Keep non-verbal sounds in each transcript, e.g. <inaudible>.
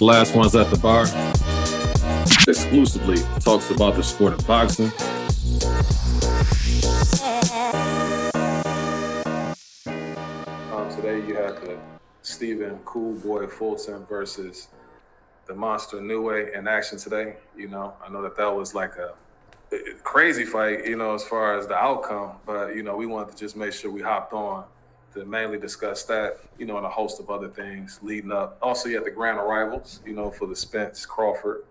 Last Ones at the Bar exclusively talks about the sport of boxing. Um, today you had the Stephen Cool Boy Fulton versus the Monster Inoue in action today. You know, I know that that was like a crazy fight, you know, as far as the outcome, but you know, we wanted to just make sure we hopped on to mainly discuss that, you know, and a host of other things leading up. Also, you had the grand arrivals, you know, for the Spence Crawford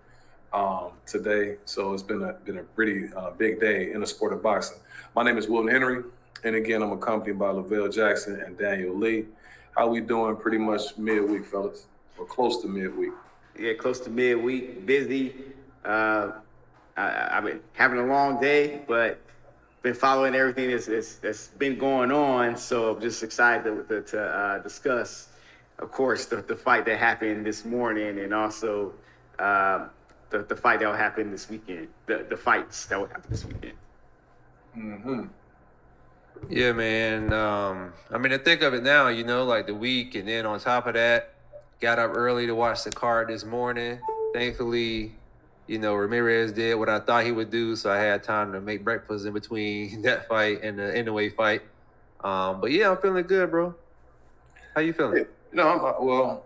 um, today. So it's been a been a pretty uh, big day in the sport of boxing. My name is Wilton Henry, and again, I'm accompanied by Lavelle Jackson and Daniel Lee. How we doing? Pretty much midweek, fellas, or close to midweek. Yeah, close to midweek, busy. Uh, I, I've been having a long day, but been following everything that's, that's, that's been going on. So I'm just excited to, to, to uh, discuss, of course, the, the fight that happened this morning and also uh, the, the fight that will happen this weekend, the, the fights that will happen this weekend. Mm-hmm. Yeah, man. Um, I mean, to think of it now, you know, like the week, and then on top of that, got up early to watch the card this morning. Thankfully, you know, Ramirez did what I thought he would do, so I had time to make breakfast in between <laughs> that fight and the Inoue fight. Um, but yeah, I'm feeling good, bro. How you feeling? No, I'm, uh, well,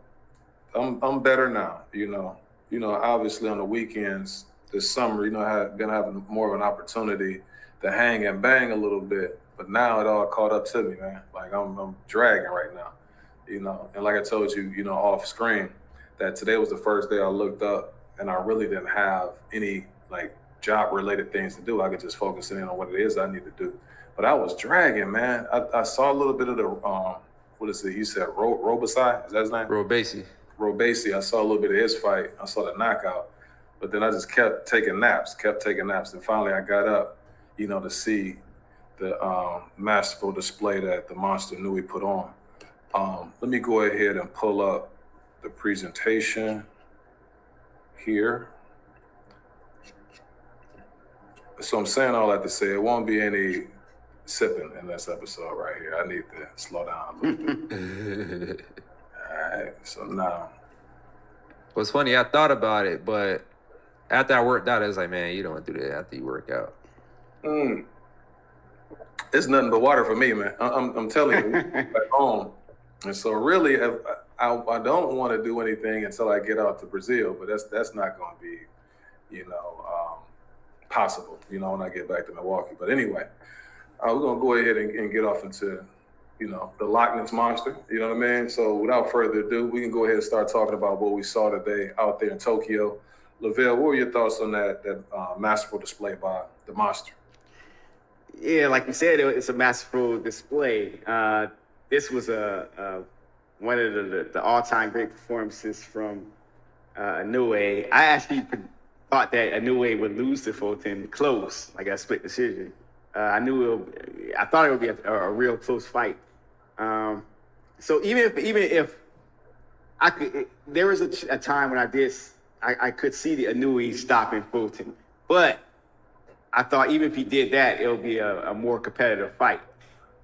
I'm I'm better now. You know, you know, obviously on the weekends this summer, you know, I have been having more of an opportunity to hang and bang a little bit. But now it all caught up to me, man. Like I'm I'm dragging right now. You know, and like I told you, you know, off screen, that today was the first day I looked up and I really didn't have any like job related things to do. I could just focus in on what it is I need to do. But I was dragging, man. I, I saw a little bit of the um, what is it? You said Ro- Robasai? Is that his name? Robeisy. Robeisy. I saw a little bit of his fight. I saw the knockout, but then I just kept taking naps, kept taking naps, and finally I got up, you know, to see the um, masterful display that the Monster Inoue put on. Um, let me go ahead and pull up the presentation here. So I'm saying all that to say it won't be any sipping in this episode right here. I need to slow down a little bit. <laughs> all right. So now. What's funny, I thought about it, but after I worked out, I was like, man, you don't want to do that after you work out. Mm, it's nothing but water for me, man. I- I'm, I'm telling you, at <laughs> home. And so really, if, I, I don't want to do anything until I get out to Brazil, but that's that's not going to be, you know, um, possible. You know, when I get back to Milwaukee. But anyway, uh, we're gonna go ahead and, and get off into, you know, the Loch Ness monster. You know what I mean? So without further ado, we can go ahead and start talking about what we saw today out there in Tokyo. Lavelle, what were your thoughts on that that uh, masterful display by the monster? Yeah, like you said, it's a masterful display. Uh, this was a, a one of the, the, all-time great performances from uh, Inoue. I actually thought that Inoue would lose to Fulton close, like a split decision. Uh, I knew it I thought it would be a, a real close fight. Um, so even if even if I could, there was a, a time when I did, I, I could see the Inoue stopping Fulton, but I thought even if he did that, it would be a, a more competitive fight.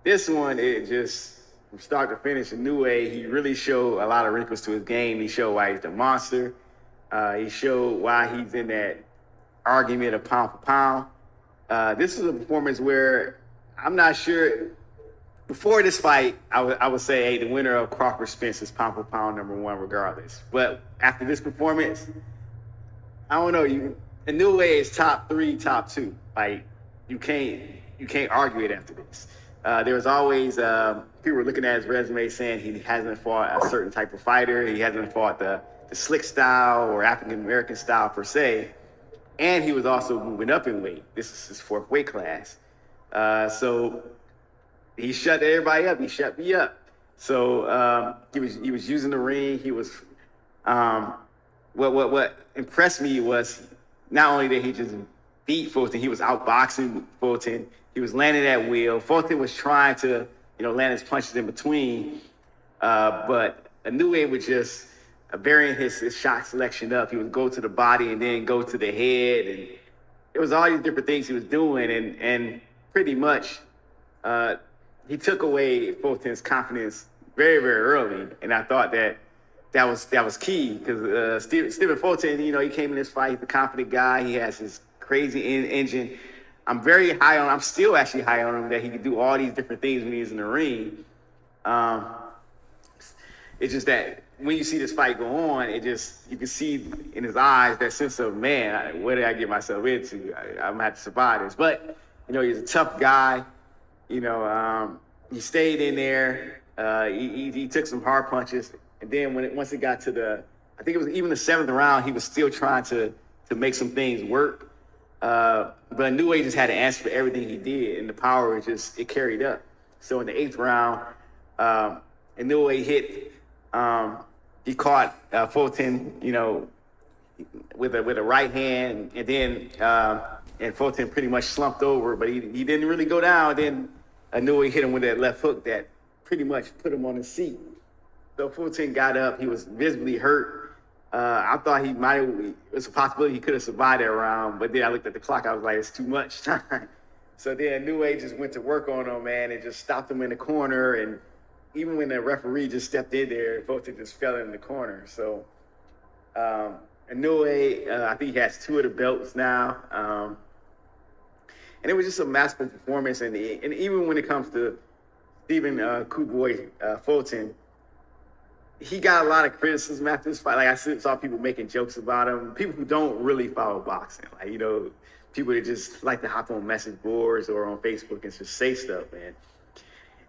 This one, it just from start to finish, Inoue, he really showed a lot of wrinkles to his game. He showed why he's the monster. Uh, he showed why he's in that argument of pound for pound. Uh, this is a performance where I'm not sure. Before this fight, I would I would say, hey, the winner of Crawford Spence is pound for pound number one, regardless. But after this performance, I don't know. You Inoue is top three, top two. Like you can't you can't argue it after this. Uh, there was always um, people were looking at his resume saying he hasn't fought a certain type of fighter. He hasn't fought the the slick style or African American style per se. And he was also moving up in weight. This is his fourth weight class. Uh, so he shut everybody up. He shut me up. So um, he was he was using the ring. He was um, what what what impressed me was not only did he just beat Fulton, he was outboxing Fulton. He was landing that will. Fulton was trying to you know land his punches in between, uh, but Inoue was just uh, varying his, his shot selection up. He would go to the body and then go to the head, and it was all these different things he was doing, and and pretty much uh, he took away Fulton's confidence very very early. And I thought that that was that was key because uh, Stephen, Stephen Fulton, you know, he came in this fight, he's a confident guy. He has his crazy en- engine. I'm very high on. I'm still actually high on him that he can do all these different things when he's in the ring. Um, it's just that when you see this fight go on, it just you can see in his eyes that sense of man, what did I get myself into? I, I'm gonna have to survive this. But you know, he's a tough guy. You know, um, he stayed in there. Uh, he, he, he took some hard punches, and then when it, once it got to the, I think it was even the seventh round, he was still trying to to make some things work. Uh, but Inoue just had an answer for everything he did, and the power just it carried up. So in the eighth round, um, Inoue hit. Um, he caught uh, Fulton, you know, with a with a right hand, and then um, and Fulton pretty much slumped over, but he, he didn't really go down. Then Inoue hit him with that left hook that pretty much put him on his seat. So Fulton got up. He was visibly hurt. Uh, I thought he might. It was a possibility he could have survived that round, but then I looked at the clock. I was like, it's too much <laughs> time. so then Inoue just went to work on him, man, and just stopped him in the corner. And even when the referee just stepped in there, Fulton just fell in the corner. So. Um, Inoue, uh, I think he has two of the belts now. Um, and it was just a masterful performance. And, and even when it comes to Stephen uh, Cool Boy uh, Fulton, he got a lot of criticism after this fight. Like I saw people making jokes about him. People who don't really follow boxing, like you know, people that just like to hop on message boards or on Facebook and just say stuff, man.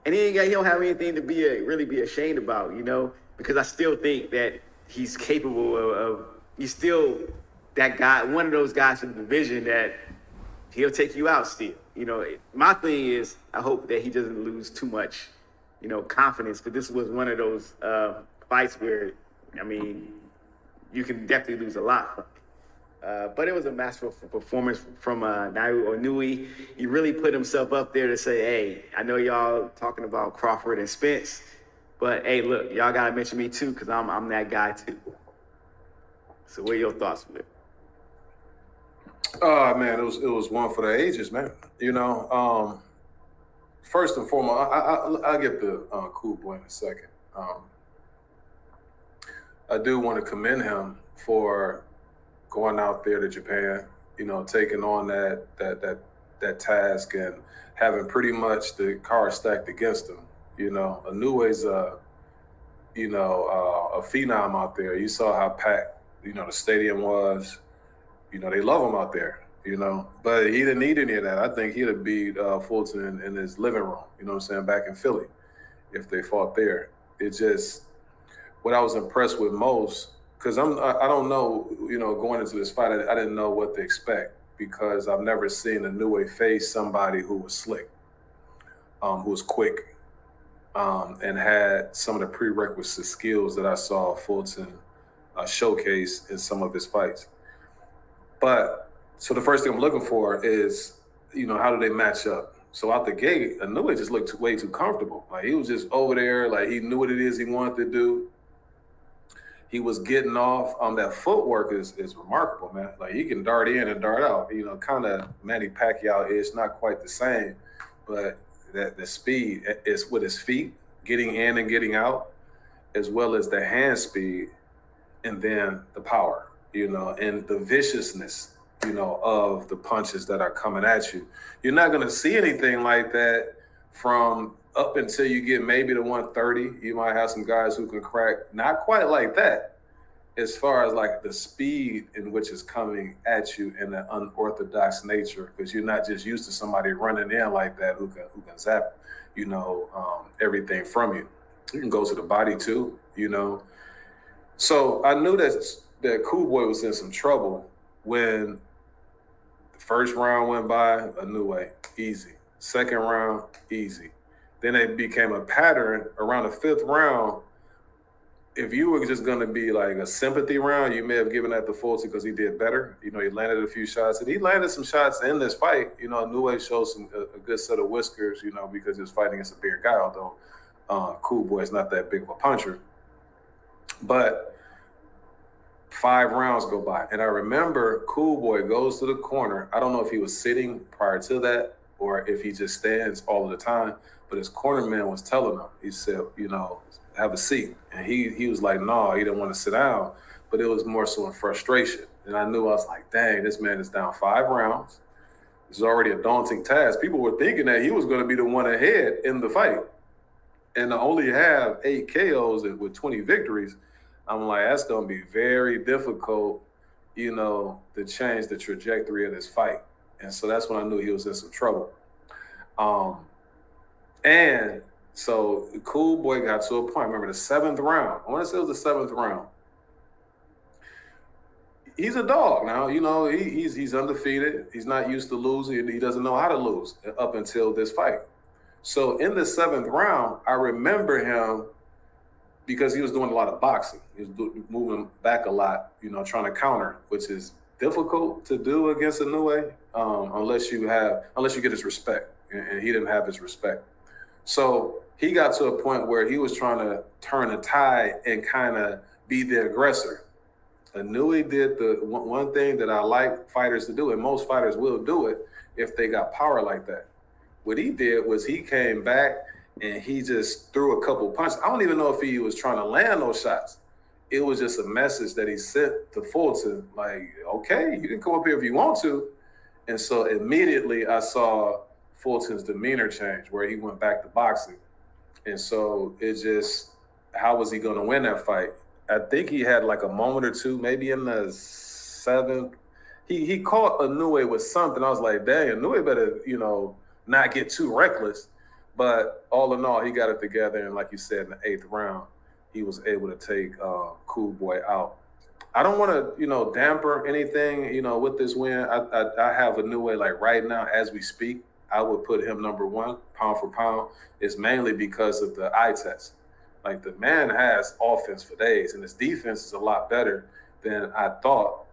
And he ain't got, he don't have anything to be a, really be ashamed about, you know, because I still think that he's capable of, of he's still that guy, one of those guys in the division that he'll take you out still. You know, my thing is I hope that he doesn't lose too much, you know, confidence. But this was one of those uh, fights where, I mean, you can definitely lose a lot. Uh, but it was a masterful performance from uh, Naoya Inoue. He really put himself up there to say, "Hey, I know y'all talking about Crawford and Spence, but hey, look, y'all gotta mention me too, cause I'm I'm that guy too." So, what are your thoughts with it? Oh man, it was it was one for the ages, man. You know, um, first and foremost, I, I, I'll get the uh, cool boy in a second. Um, I do want to commend him for going out there to Japan. You know, taking on that that that that task and having pretty much the card stacked against him. You know, Inoue's a you know uh, a phenom out there. You saw how packed you know the stadium was. You know they love him out there. You know, but he didn't need any of that. I think he'd have beat uh, Fulton in, in his living room. You know what I'm saying? Back in Philly, if they fought there. It just what I was impressed with most because I'm I, I don't know you know going into this fight I, I didn't know what to expect because I've never seen Inoue face somebody who was slick, um, who was quick, um, and had some of the prerequisite skills that I saw Fulton uh, showcase in some of his fights. But so the first thing I'm looking for is, you know, how do they match up? So out the gate, Inoue just looked way too comfortable. Like he was just over there, like he knew what it is he wanted to do. He was getting off. Um, that footwork is is remarkable, man. Like he can dart in and dart out. You know, kind of Manny Pacquiao is not quite the same, but that the speed is with his feet, getting in and getting out, as well as the hand speed, and then the power. You know, and the viciousness you know, of the punches that are coming at you. You're not going to see anything like that from up until you get maybe to 130. You might have some guys who can crack, not quite like that, as far as like the speed in which it's coming at you in an unorthodox nature, because you're not just used to somebody running in like that who can who can zap, you know, um, everything from you. You can go to the body too, you know. So I knew that that Cool Boy was in some trouble when the first round went by, Inoue, easy. Second round, easy. Then it became a pattern around the fifth round. If you were just going to be like a sympathy round, you may have given that to Fulton because he did better. You know, he landed a few shots, and he landed some shots in this fight. You know, Inoue showed some a, a, good set of whiskers. You know, because he was fighting against a bigger guy. Although uh, Cool Boy is not that big of a puncher, but five rounds go by. And I remember Cool Boy goes to the corner. I don't know if he was sitting prior to that or if he just stands all of the time. But his corner man was telling him, he said, you know, have a seat. And he he was like, no, he didn't want to sit down. But it was more so in frustration. And I knew I was like, dang, this man is down five rounds. It's already a daunting task. People were thinking that he was going to be the one ahead in the fight. And to only have eight KOs with 20 victories, I'm like, that's going to be very difficult, you know, to change the trajectory of this fight. And so that's when I knew he was in some trouble. Um, and so Cool Boy got to a point. Remember the seventh round. I want to say it was the seventh round. He's a dog now. You know, he, he's he's undefeated. He's not used to losing. He doesn't know how to lose up until this fight. So in the seventh round, I remember him because he was doing a lot of boxing. He was do, moving back a lot, you know, trying to counter, which is difficult to do against Inoue um, unless you have unless you get his respect, and, and he didn't have his respect. So he got to a point where he was trying to turn a tide and kind of be the aggressor. Inoue did the one thing that I like fighters to do, and most fighters will do it if they got power like that. What he did was he came back and he just threw a couple punches. I don't even know if he was trying to land those shots. It was just a message that he sent to Fulton, like, okay, you can come up here if you want to. And so immediately I saw Fulton's demeanor change where he went back to boxing. And so it just, how was he going to win that fight? I think he had like a moment or two, maybe in the seventh. He he caught Inoue with something. I was like, dang, Inoue better, you know, not get too reckless. But all in all, he got it together. And like you said, in the eighth round, he was able to take uh, Cool Boy out. I don't want to, you know, damper anything, you know, with this win. I, I, I have Inoue like right now as we speak. I would put him number one, pound for pound. It's mainly because of the eye test. Like the man has offense for days, and his defense is a lot better than I thought.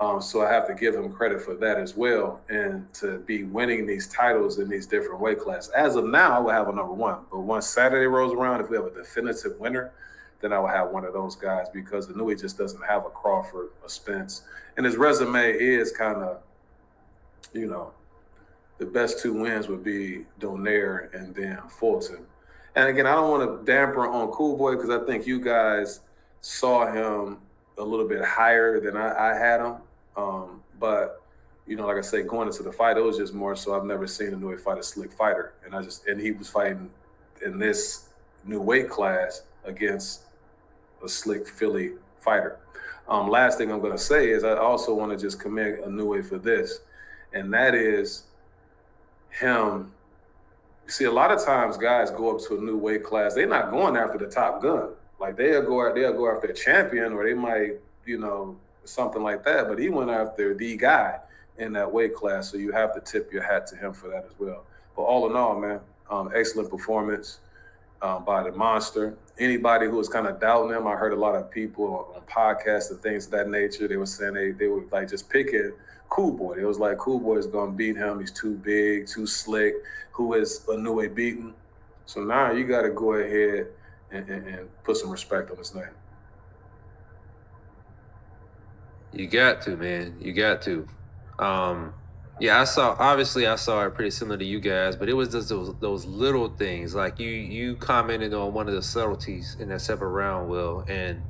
Um, so I have to give him credit for that as well, and to be winning these titles in these different weight classes. As of now, I will have a number one. But once Saturday rolls around, if we have a definitive winner, then I will have one of those guys because the he just doesn't have a Crawford, a Spence, and his resume is kind of, you know, the best two wins would be Donaire and then Fulton. And again, I don't want to damper on Cool Boy because I think you guys saw him a little bit higher than I, I had him. Um, but you know, like I say, going into the fight, it was just more so I've never seen Inoue fight a slick fighter, and I just and he was fighting in this new weight class against a slick Philly fighter. Um, last thing I'm going to say is I also want to just commend a Inoue for this, and that is him see, a lot of times guys go up to a new weight class. They're not going after the top gun. Like they'll go out, they'll go after a champion, or they might, you know, something like that. But he went after the guy in that weight class, so you have to tip your hat to him for that as well. But all in all, man, um, excellent performance um, by the monster. Anybody who was kind of doubting him, I heard a lot of people on podcasts and things of that nature. They were saying they they were like just picking Cool Boy. It was like Cool Boy is gonna beat him. He's too big, too slick. Who is Inoue beaten? So now you got to go ahead and, and, and put some respect on his name. You got to, man. You got to. Um, yeah, I saw. Obviously, I saw it pretty similar to you guys, but it was just those those little things. Like you you commented on one of the subtleties in that separate round, Will, and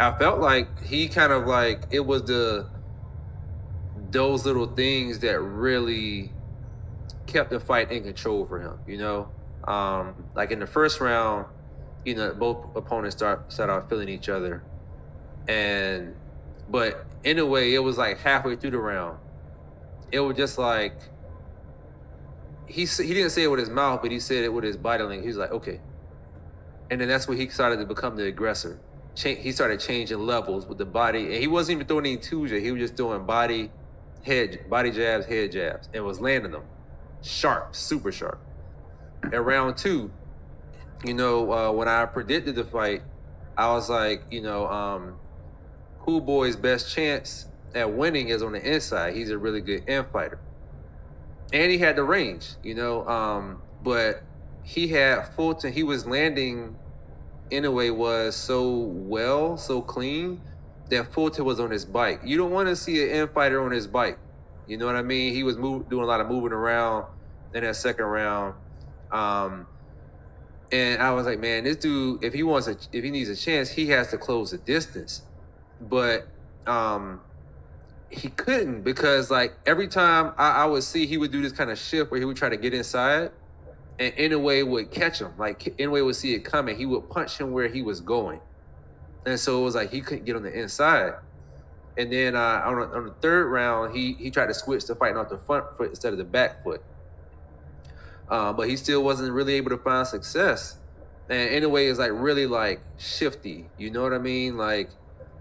I felt like he kind of like it was the those little things that really kept the fight in control for him. You know, um, like in the first round, you know, both opponents start start off feeling each other, and but in a way, it was like halfway through the round, it was just like he he didn't say it with his mouth, but he said it with his body language. He was like, okay, and then that's when he started to become the aggressor. he started changing levels with the body, and he wasn't even throwing any twos yet. He was just doing body, head, body jabs, head jabs, and was landing them sharp, super sharp. At round two, you know, uh, when I predicted the fight, I was like, you know, um, Cool Boy's best chance at winning is on the inside. He's a really good end fighter. And he had the range, you know, um, but he had Fulton, he was landing Inoue was so well, so clean that Fulton was on his bike. You don't want to see an end fighter on his bike You know what I mean? He was move, doing a lot of moving around in that second round. Um, and I was like, man, this dude, if he wants a, if he needs a chance, he has to close the distance. But um, he couldn't because like every time I, I would see, he would do this kind of shift where he would try to get inside, and Inoue would catch him. Like Inoue would see it coming, he would punch him where he was going, and so it was like he couldn't get on the inside. And then uh, on, the, on the third round, he he tried to switch to fighting off the front foot instead of the back foot. Uh, but he still wasn't really able to find success. And Inoue, is like really like shifty. You know what I mean? Like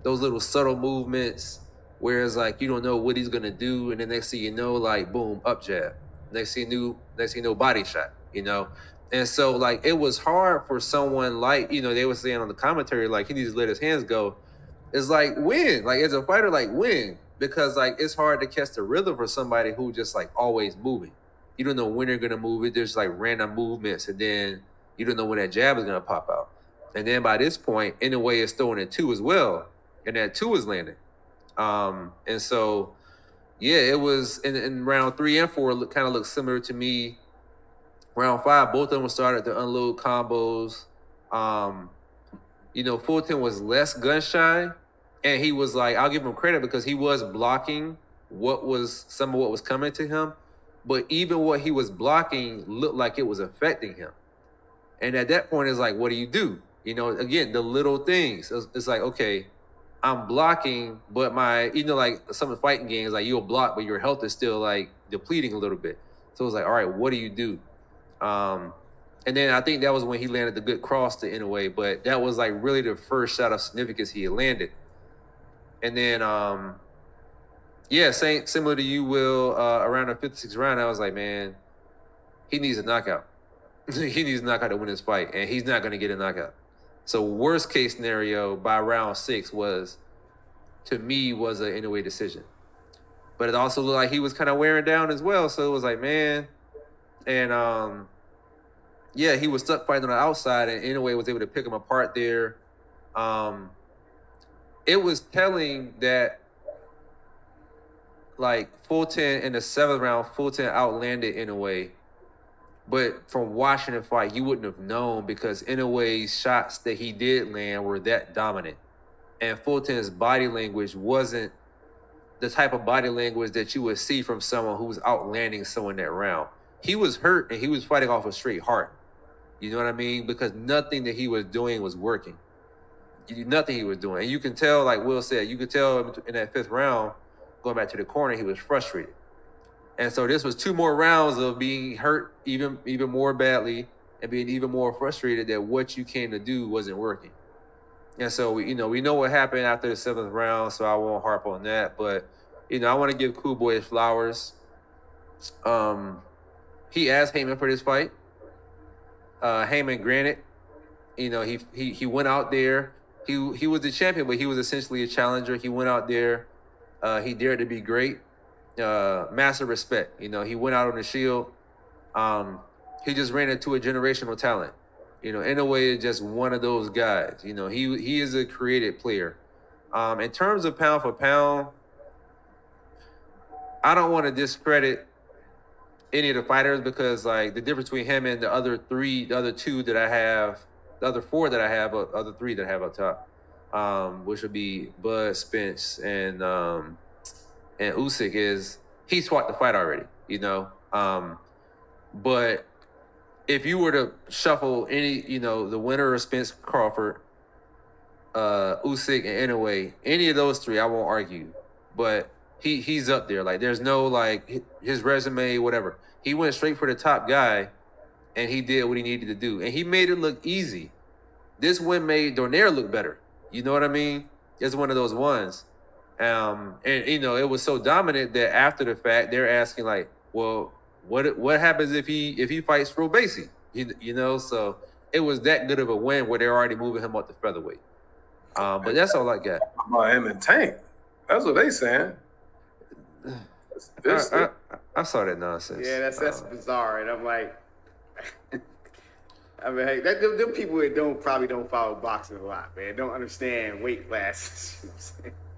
those little subtle movements. Whereas like you don't know what he's gonna do, and then next thing you know, like boom, up jab. Next thing you know, next thing you body shot. You know, and so like it was hard for someone like you know they were saying on the commentary like he needs to let his hands go. It's like win, like as a fighter, like win because like it's hard to catch the rhythm for somebody who just like always moving. You don't know when they're gonna move it. There's like random movements, and then you don't know when that jab is gonna pop out. And then by this point, Inoue, it's throwing it two as well, and that two is landing. Um, and so, yeah, it was in, in round three and four. Look, kind of looked similar to me. Round five, both of them started to unload combos. Um, you know, Fulton was less gun shy, and he was like, I'll give him credit because he was blocking what was some of what was coming to him, but even what he was blocking looked like it was affecting him. And at that point, it's like, what do you do? You know, again, the little things. It's, it's like, okay, I'm blocking, but my, you know, like some of the fighting games, like you'll block, but your health is still like depleting a little bit. So it's like, all right, what do you do? Um, and then I think that was when he landed the good cross to Inoue, but that was like really the first shot of significance he had landed. And then, um, yeah, same similar to you, Will. Uh, around the 56th round, I was like, man, he needs a knockout. <laughs> he needs a knockout to win this fight, and he's not going to get a knockout. So worst case scenario by round six was, to me, was an Inoue decision. But it also looked like he was kind of wearing down as well. So it was like, man, and um, yeah, he was stuck fighting on the outside, and Inoue was able to pick him apart there. Um, it was telling that like Fulton in the seventh round, Fulton outlanded Inoue. But from watching the fight, you wouldn't have known because in a way, shots that he did land were that dominant. And Fulton's body language wasn't the type of body language that you would see from someone who was outlanding someone that round. He was hurt and he was fighting off a straight heart. You know what I mean? Because nothing that he was doing was working. Nothing he was doing. And you can tell, like Will said, you could tell in that fifth round, going back to the corner, he was frustrated. And so this was two more rounds of being hurt even even more badly and being even more frustrated that what you came to do wasn't working. And so we, you know, we know what happened after the seventh round, so I won't harp on that. But you know, I want to give Cool Boy his flowers. Um, he asked Haymon for this fight. Uh, Haymon granted, you know, he he he went out there. He he was the champion, but he was essentially a challenger. He went out there. Uh, he dared to be great uh, massive respect. You know, he went out on the shield. Um, he just ran into a generational talent. You know, in a way, just one of those guys. You know, he he is a creative player. Um, in terms of pound for pound, I don't want to discredit any of the fighters because like the difference between him and the other three, the other two that I have, the other four that I have, uh, other three that I have up top, um, which would be Bud Spence and um, and Usyk is he fought the fight already, you know. Um, but if you were to shuffle any, you know, the winner of Spence Crawford, uh, Usyk and Inoue, any of those three, I won't argue. But he he's up there. Like there's no like his resume, whatever. He went straight for the top guy, and he did what he needed to do, and he made it look easy. This win made Donaire look better. You know what I mean? It's one of those ones. Um, and you know, it was so dominant that after the fact, they're asking like, well, what what happens if he if he fights Robeisy? You, you know, so it was that good of a win where they're already moving him up to featherweight. Um, but that's all I got. About him and Tank. That's what they saying. This, I, I, I, saw that nonsense. Yeah, that's that's uh, bizarre, and I'm like, <laughs> I mean, hey, that, them, them people that don't probably don't follow boxing a lot, man, don't understand weight classes. <laughs>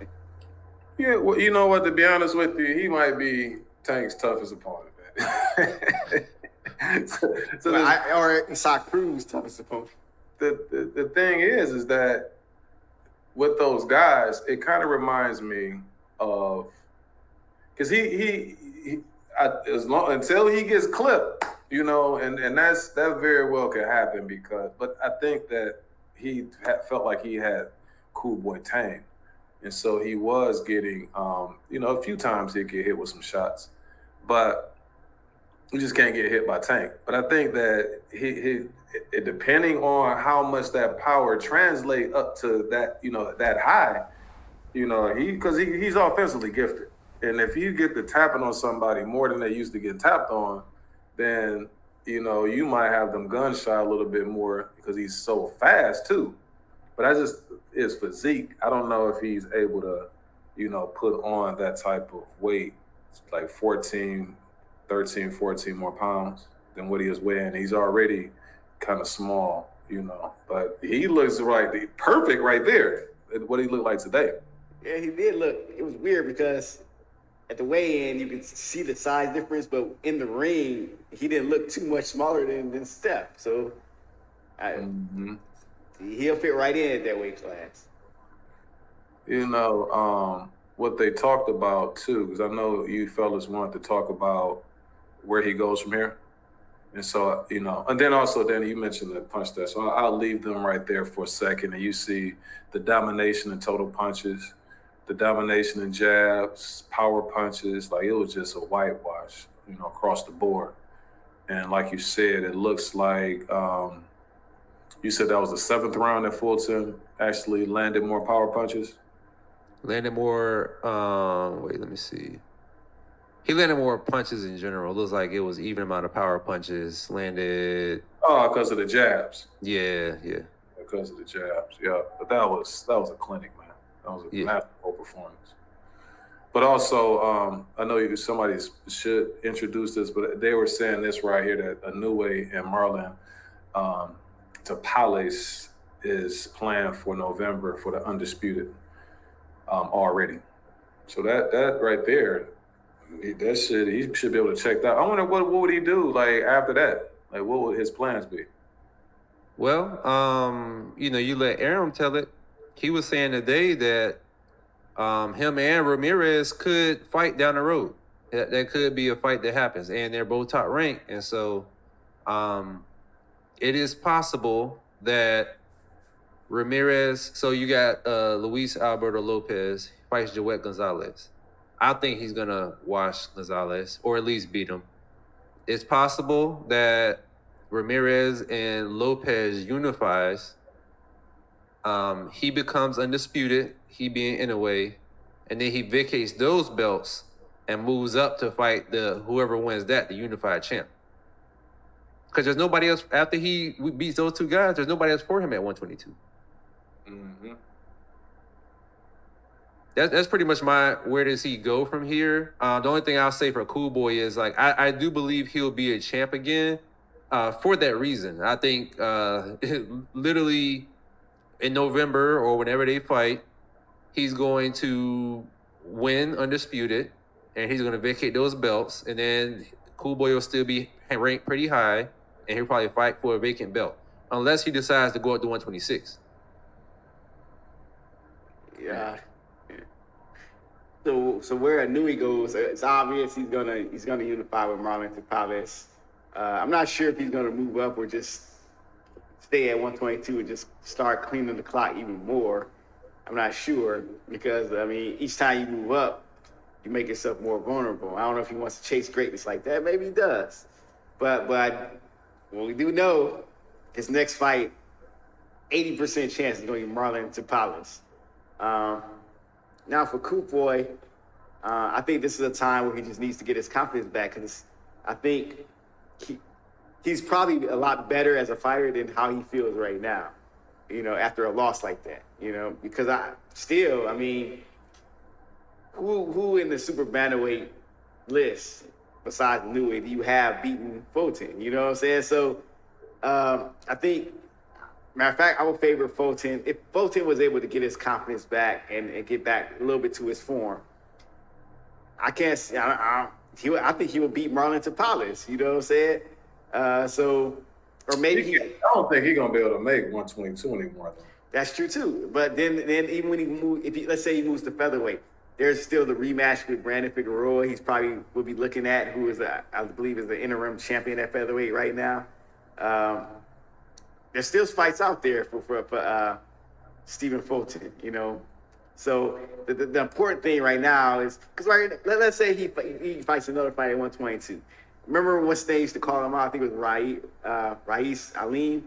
Yeah, well, you know what? To be honest with you, he might be Tank's toughest opponent. Man. <laughs> so, so Well, I, or Isaac Cruz toughest opponent. the, the the thing is, is that with those guys, it kind of reminds me of because he he, he I, as long until he gets clipped, you know, and and that's that very well could happen because, but I think that he felt like he had Cool Boy Tank, and so he was getting, um, you know, a few times he'd get hit with some shots, but you just can't get hit by Tank. But I think that he, he it, depending on how much that power translate up to that, you know, that high, you know, he because he, he's offensively gifted, and if you get the tapping on somebody more than they used to get tapped on, then you know you might have them gun shy a little bit more because he's so fast too. But I just his physique. I don't know if he's able to, you know, put on that type of weight, like 14, 13, 14 more pounds than what he is weighing. He's already kind of small, you know, but he looks right, perfect right there. What he looked like today. Yeah, he did look. It was weird because at the weigh-in you could see the size difference, but in the ring he didn't look too much smaller than than Steph. So I, Mm-hmm. He'll fit right in at that weight class. You know, um, what they talked about too, because I know you fellas wanted to talk about where he goes from here. And so, you know, and then also, Danny, you mentioned the punch test. So I'll leave them right there for a second. And you see the domination in total punches, the domination in jabs, power punches. Like it was just a whitewash, you know, across the board. And like you said, it looks like um, you said that was the seventh round that Fulton actually landed more power punches. Landed more. Um, wait, let me see. He landed more punches in general. It looks like it was even amount of power punches. Landed. Oh, because of the jabs. Yeah, yeah. Because of the jabs. Yeah. But that was that was a clinic, man. That was a Yeah. masterful performance. But also, um, I know you somebody should introduce this, but they were saying this right here that Inoue and Marlon um, Tapales is planned for November for the undisputed um, already. So that that right there, he- that should he should be able to check that. I wonder what what would he do like after that? Like what would his plans be? Well, um, you know, you let Arum tell it. He was saying today that um, him and Ramirez could fight down the road. That, that could be a fight that happens, and they're both top ranked, and so um, it is possible that Ramirez. So you got uh, Luis Alberto Lopez fights Joet Gonzalez. I think he's gonna wash Gonzalez, or at least beat him. It's possible that Ramirez and Lopez unifies. Um, he becomes undisputed, he being Inoue, and then he vacates those belts and moves up to fight the whoever wins that, the unified champ. Because there's nobody else after he beats those two guys. There's nobody else for him at 122. Mm-hmm. That's that's pretty much my where does he go from here? Uh, the only thing I'll say for Cool Boy is like I, I do believe he'll be a champ again. Uh, for that reason, I think uh, <laughs> literally in November or whenever they fight, he's going to win undisputed, and he's going to vacate those belts, and then Cool Boy will still be ranked pretty high, and he'll probably fight for a vacant belt unless he decides to go up to 126. Yeah. So so where Inoue goes, it's obvious he's gonna he's gonna unify with Marlon Tapales. Uh, I'm not sure if he's gonna move up or just stay at 122 and just start cleaning the clock even more. I'm not sure because I mean each time you move up, you make yourself more vulnerable. I don't know if he wants to chase greatness like that. Maybe he does, but but what we do know, his next fight, 80% chance is going to be Marlon Tapales. Um, now for Cool Boy, uh, I think this is a time where he just needs to get his confidence back because I think he, he's probably a lot better as a fighter than how he feels right now. You know, after a loss like that. You know, because I still, I mean, who who in the super bantamweight list besides Inoue do you have beaten Fulton? You know what I'm saying? So um, I think Matter of fact, I would favor Fulton. If Fulton was able to get his confidence back and, and get back a little bit to his form, I can't see. I, I, he, would- I think he would beat Marlon Tapales. You know what I'm saying? Uh, so, or maybe he, I don't think he's gonna be able to make 122 anymore. Though. That's true too. But then, then even when he move, if he, let's say he moves to featherweight, there's still the rematch with Brandon Figueroa. He's probably will be looking at who is I believe is the interim champion at featherweight right now. Um, there's still fights out there for for, for uh, Stephen Fulton. You know, so the, the, the important thing right now is because right, let, let's say he he fights another fight at 122. Remember what used to call him out? I think it was Rai, uh, Raeese Aleem.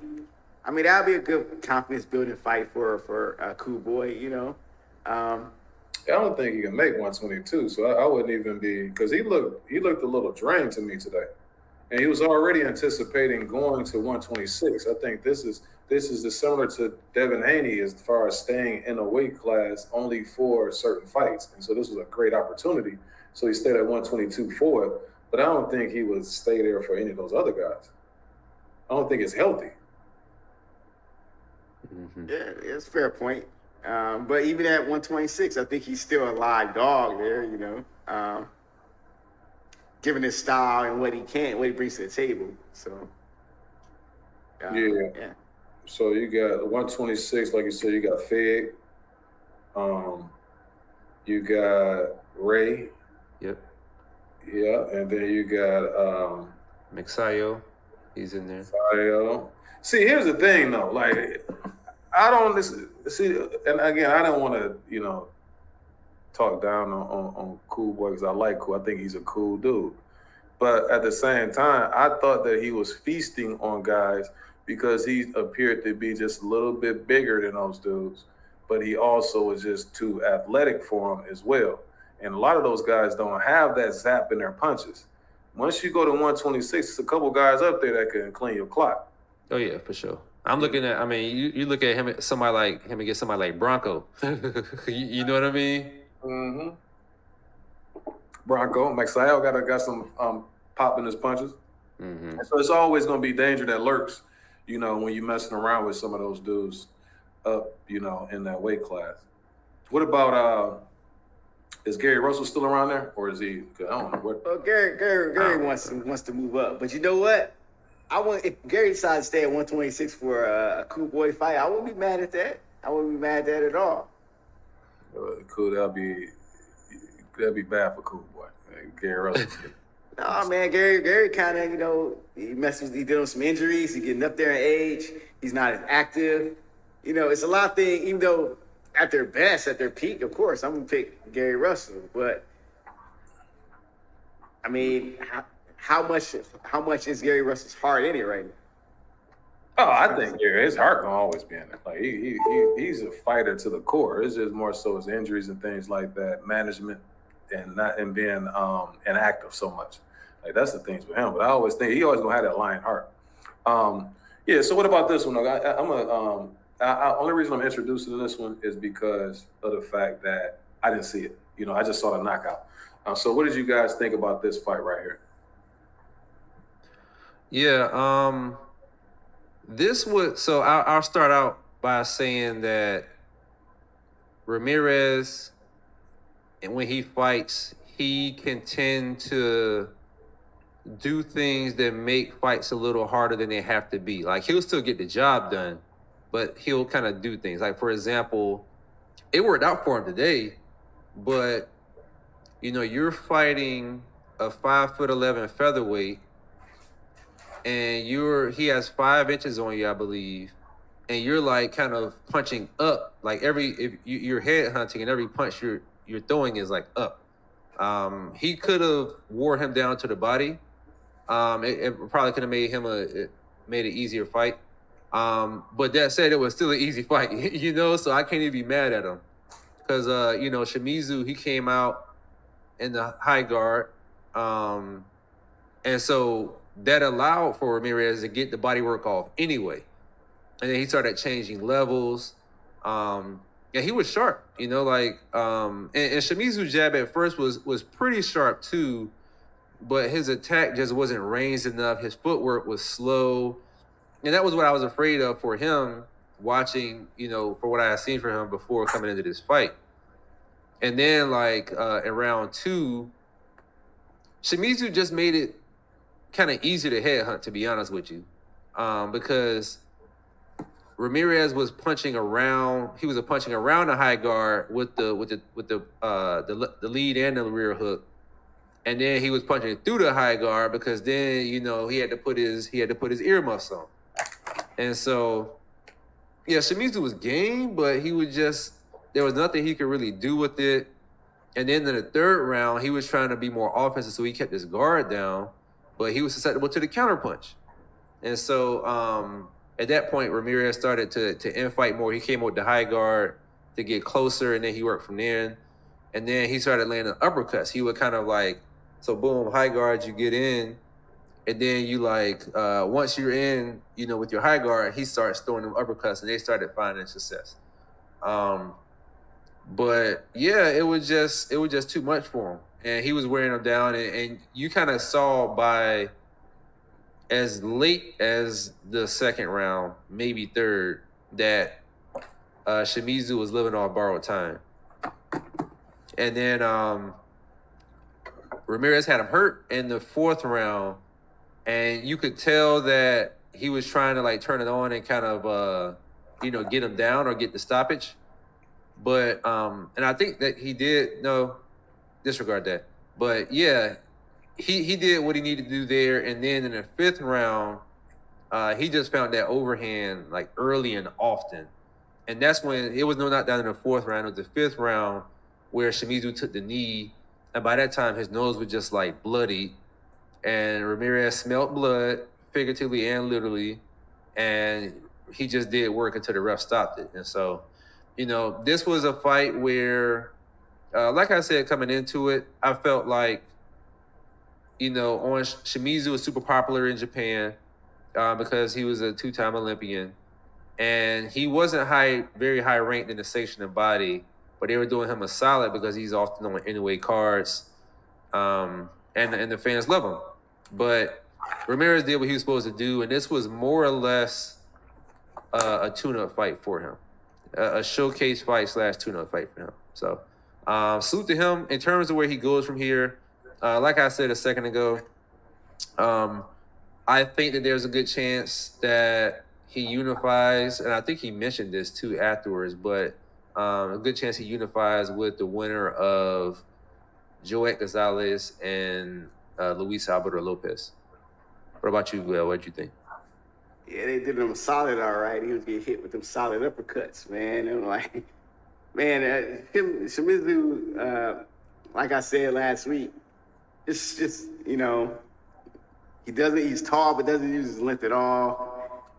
I mean, that'd be a good confidence building fight for for a cool boy, you know. Um, I don't think he can make 122, so I, I wouldn't even be because he looked he looked a little drained to me today, and he was already anticipating going to 126. I think this is this is similar to Devin Haney as far as staying in a weight class only for certain fights, and so this was a great opportunity. So he stayed at 122 for it, but I don't think he would stay there for any of those other guys. I don't think it's healthy. Mhm. yeah, it's a fair point. Um, but even at 126, I think he's still a live dog there, you know. Um, given his style and what he can, what he brings to the table. So, uh, Yeah. yeah. So you got 126, like you said, you got Fed. Um, you got Ray, Yep. yeah, and then you got um Mixayo, he's in there. Fio. See, here's the thing though, like I don't listen see and again I don't want to, you know, talk down on, on, on Cool Boy because I like Cool. I think he's a cool dude. But at the same time, I thought that he was feasting on guys because he appeared to be just a little bit bigger than those dudes. But he also was just too athletic for him as well. And a lot of those guys don't have that zap in their punches. Once you go to 126, it's a couple guys up there that can clean your clock. Oh yeah, for sure. I'm looking at. I mean, you, you look at him, somebody like him against somebody like Bronco. <laughs> you, you know what I mean? Mm-hmm. Bronco, Maxwell got got some um, pop in his punches. hmm So it's always going to be danger that lurks, you know, when you're messing around with some of those dudes up, you know, in that weight class. What about uh is Gary Russell still around there, or is he? I don't know what. Well, Gary, Gary, Gary Oh. wants to, wants to move up, but you know what? I want if Gary decides to stay at 126 for a, a cool boy fight, I wouldn't be mad at that. I wouldn't be mad at that at all. Uh, cool, that'll be that'll be bad for Cool Boy, Gary Russell. <laughs> No, man, Gary, Gary kind of, you know, he messes, he dealing with some injuries. He's getting up there in age. He's not as active. You know, it's a lot of things. Even though at their best, at their peak, of course, I'm gonna pick Gary Russell. But I mean, how, how much, how much is Gary Russell's heart in it right now? Oh, I think Gary, his heart gonna always be in it. Like he, he, he he's a fighter to the core. It's just more so his injuries and things like that, management, and not and being um inactive so much. Like that's the things with him. But I always think he always gonna have that lion heart. Um, yeah. So what about this one? I, I'm a um. I, I, only reason I'm introducing this one is because of the fact that I didn't see it. You know, I just saw the knockout. Uh, so what did you guys think about this fight right here? Yeah. Um, this would. So I'll, I'll start out by saying that Ramirez, and when he fights, he can tend to do things that make fights a little harder than they have to be. Like he'll still get the job done, but he'll kind of do things. Like for example, it worked out for him today, but you know you're fighting a five foot eleven featherweight, and you're he has five inches on you, I believe, and you're like kind of punching up. Like every if you, you're head hunting, and every punch you're you're throwing is like up. Um, he could have wore him down to the body. Um, it, it probably could have made him a it made it easier fight. Um, but that said, it was still an easy <laughs> fight, you know. So I can't even be mad at him because uh, you know Shimizu he came out in the high guard, um, and so that allowed for Ramirez to get the body work off anyway. And then he started changing levels. Um, yeah, he was sharp, you know, like um, and, and Shimizu jab at first was was pretty sharp too, but his attack just wasn't ranged enough. His footwork was slow, and that was what I was afraid of for him watching, you know, for what I had seen from him before coming into this fight. And then like uh in round two, Shimizu just made it kind of easy to headhunt, to be honest with you. Um, because Ramirez was punching around. He was punching around the high guard with the with the with the uh the the lead and the rear hook, and then he was punching through the high guard because then you know he had to put his he had to put his earmuffs on, and so yeah, Shimizu was game, but he was just there was nothing he could really do with it. And then in the third round, he was trying to be more offensive, so he kept his guard down, but he was susceptible to the counterpunch. And so um, at that point, Ramirez started to to infight more. He came with the high guard to get closer, and then he worked from there. And then he started landing uppercuts. He would kind of like, so boom, high guard, you get in, and then you like uh, once you're in, you know, with your high guard, he starts throwing them uppercuts, and they started finding success. Um, but yeah, it was just it was just too much for him, and he was wearing them down, and, and you kind of saw by as late as the second round, maybe third, that uh, Shimizu was living off borrowed time, and then um, Ramirez had him hurt in the fourth round, and you could tell that he was trying to like turn it on and kind of uh, you know get him down or get the stoppage, but um, and I think that he did no disregard that, but yeah, he he did what he needed to do there, and then in the fifth round, uh, he just found that overhand like early and often, and that's when it was no knockdown in the fourth round. It was the fifth round where Shimizu took the knee, and by that time his nose was just like bloody, and Ramirez smelt blood figuratively and literally, and he just did work until the ref stopped it, and so, you know, this was a fight where, uh, like I said, coming into it, I felt like you know, on Shimizu was super popular in Japan uh, because he was a two-time Olympian, and he wasn't high, very high ranked in the section and body, but they were doing him a solid because he's often on Inoue cards, um, and and the fans love him. But Ramirez did what he was supposed to do, and this was more or less uh, a tune-up fight for him, a, a showcase fight slash tune-up fight for him. So, um, salute to him in terms of where he goes from here uh, like I said a second ago, um, I think that there's a good chance that he unifies, and I think he mentioned this too afterwards, but um, a good chance he unifies with the winner of Joet Gonzalez and uh, Luis Alberto Lopez. What about you, Will? What do you think? Yeah, they did him solid, all right. He was getting hit with them solid uppercuts, man. And like, <laughs> man, uh, him, Shimizu, uh, like I said last week, it's just you know he doesn't he's tall but doesn't use his length at all.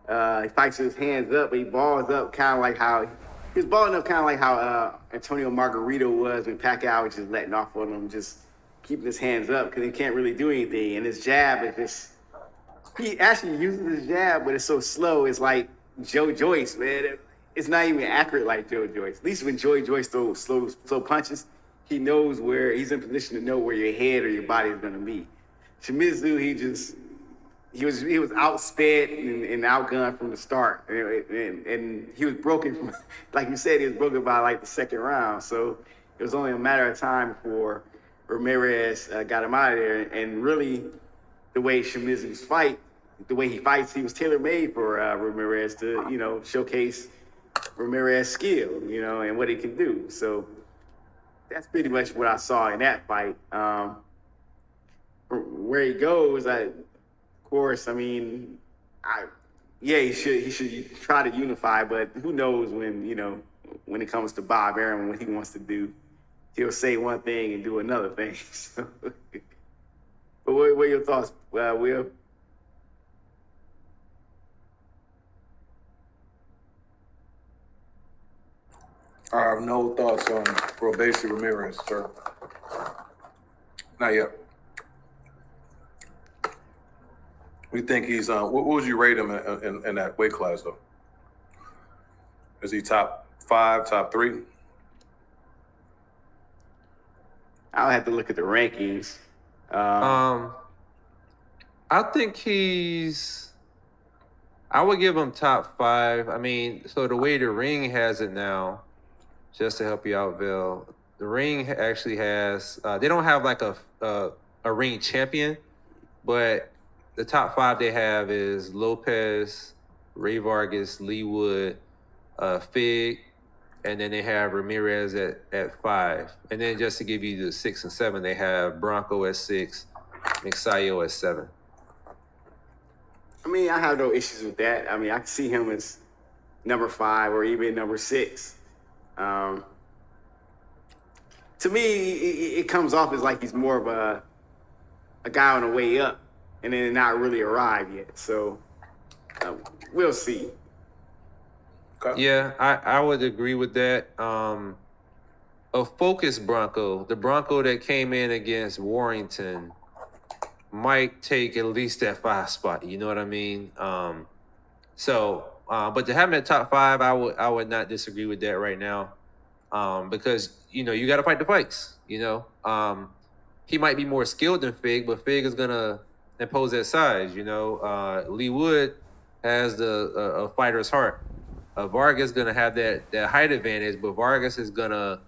Uh, he fights with his hands up, but he balls up kind of like how he's balling up kind of like how uh, Antonio Margarito was when Pacquiao was just letting off on him, just keeping his hands up because he can't really do anything. And his jab is just he actually uses his jab, but it's so slow. It's like Joe Joyce, man. It's not even accurate like Joe Joyce. At least when Joey Joyce throws slow slow punches he knows where he's in position to know where your head or your body is going to be. Shimizu, he just he was he was outsped and, and outgunned from the start, and, and, and, he was broken from, <laughs> like you said, he was broken by like the second round. So it was only a matter of time before Ramirez uh, got him out of there. And really, the way Shimizu's fight, the way he fights, he was tailor made for uh, Ramirez to you know showcase Ramirez's skill, you know, and what he can do. So that's pretty much what I saw in that fight. Um, where he goes, I, of course, I mean, I, yeah, he should he should try to unify, but who knows when you know when it comes to Bob Arum, what he wants to do, he'll say one thing and do another thing. <laughs> So, <laughs> but what, what are your thoughts, uh, Will? I have no thoughts on Robeisy Ramirez, sir. Not yet. We think he's uh, what, what would you rate him in, in, in that weight class though? Is he top five, top three? I'll have to look at the rankings. Um, Um, I think he's I would give him top five. I mean, so the way the ring has it now, just to help you out, Bill, the ring actually has. Uh, they don't have like a, a a ring champion, but the top five they have is Lopez, Rey Vargas, Leigh Wood, uh, Fig, and then they have Ramirez at, at five. And then just to give you the six and seven, they have Bronco at six, Mixayo at seven. I mean, I have no issues with that. I mean, I can see him as number five or even number six. Um, to me, it, it comes off as like he's more of a a guy on the way up, and then not really arrived yet. So uh, we'll see. Okay. Yeah, I, I would agree with that. Um, a focused Bronco, the Bronco that came in against Warrington, might take at least that five spot. You know what I mean? Um, so, uh, but to have him at top five, I would I would not disagree with that right now, um, because you know you got to fight the fights. You know, um, he might be more skilled than Fig, but Fig is gonna impose that size. You know, uh, Leigh Wood has the uh, a fighter's heart. Uh, Vargas gonna have that that height advantage, but Vargas is gonna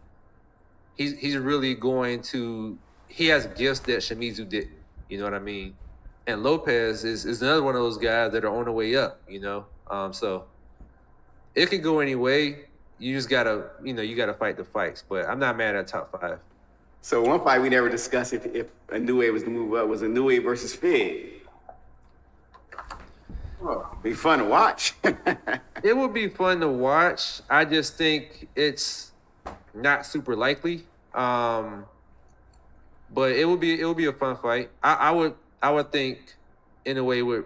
he's he's really going to he has gifts that Shimizu didn't. You know what I mean? And Lopez is, is another one of those guys that are on the way up. You know, um, so it could go any way. You just gotta you know you gotta fight the fights. But I'm not mad at top five. So one fight we never discussed if, if Inoue was to move up was Inoue versus Fig. Oh, Be fun to watch. <laughs> It would be fun to watch. I just think it's not super likely. Um, but it would be it would be a fun fight. I, I would I would think Inoue would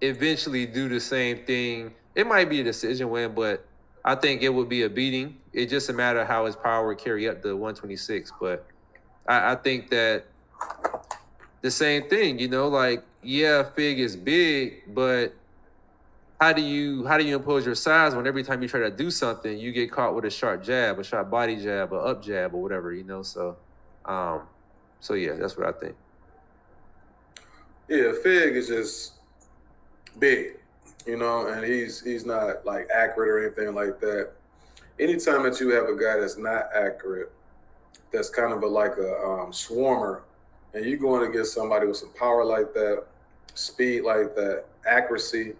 eventually do the same thing. It might be a decision win, but I think it would be a beating. It's just a matter of how his power would carry up the 126. But I, I think that the same thing, you know, like yeah, Fig is big, but how do you how do you impose your size when every time you try to do something you get caught with a sharp jab, a sharp body jab, a up jab, or whatever, you know? So, um, so yeah, that's what I think. Yeah, Fig is just big, you know, and he's he's not like accurate or anything like that. Anytime that you have a guy that's not accurate, that's kind of a like a um, swarmer, and you're going to get somebody with some power like that, speed like that, accuracy.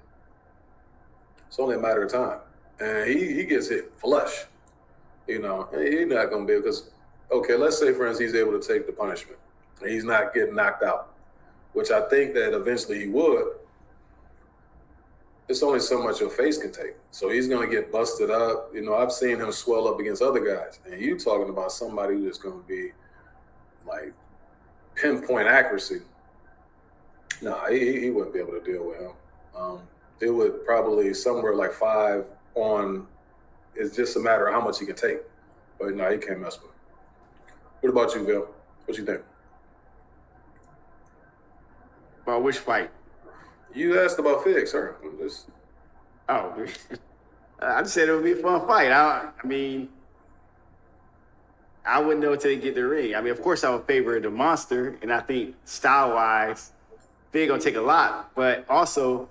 It's only a matter of time, and he he gets hit flush, you know. He's not going to be because okay, let's say for instance he's able to take the punishment, and he's not getting knocked out which I think that eventually he would, it's only so much your face can take. So he's going to get busted up. You know, I've seen him swell up against other guys. And you talking about somebody who's going to be like pinpoint accuracy. No, nah, he, he wouldn't be able to deal with him. Um, it would probably somewhere like five on. It's just a matter of how much he can take. But no, he can't mess with him. What about you, Bill? What you think? About which fight? You asked about Fig, sir. I'm just Oh, <laughs> I just said it would be a fun fight. I, I mean, I wouldn't know until they get the ring. I mean, of course, I would favor the monster, and I think style wise, Fig gonna take a lot. But also,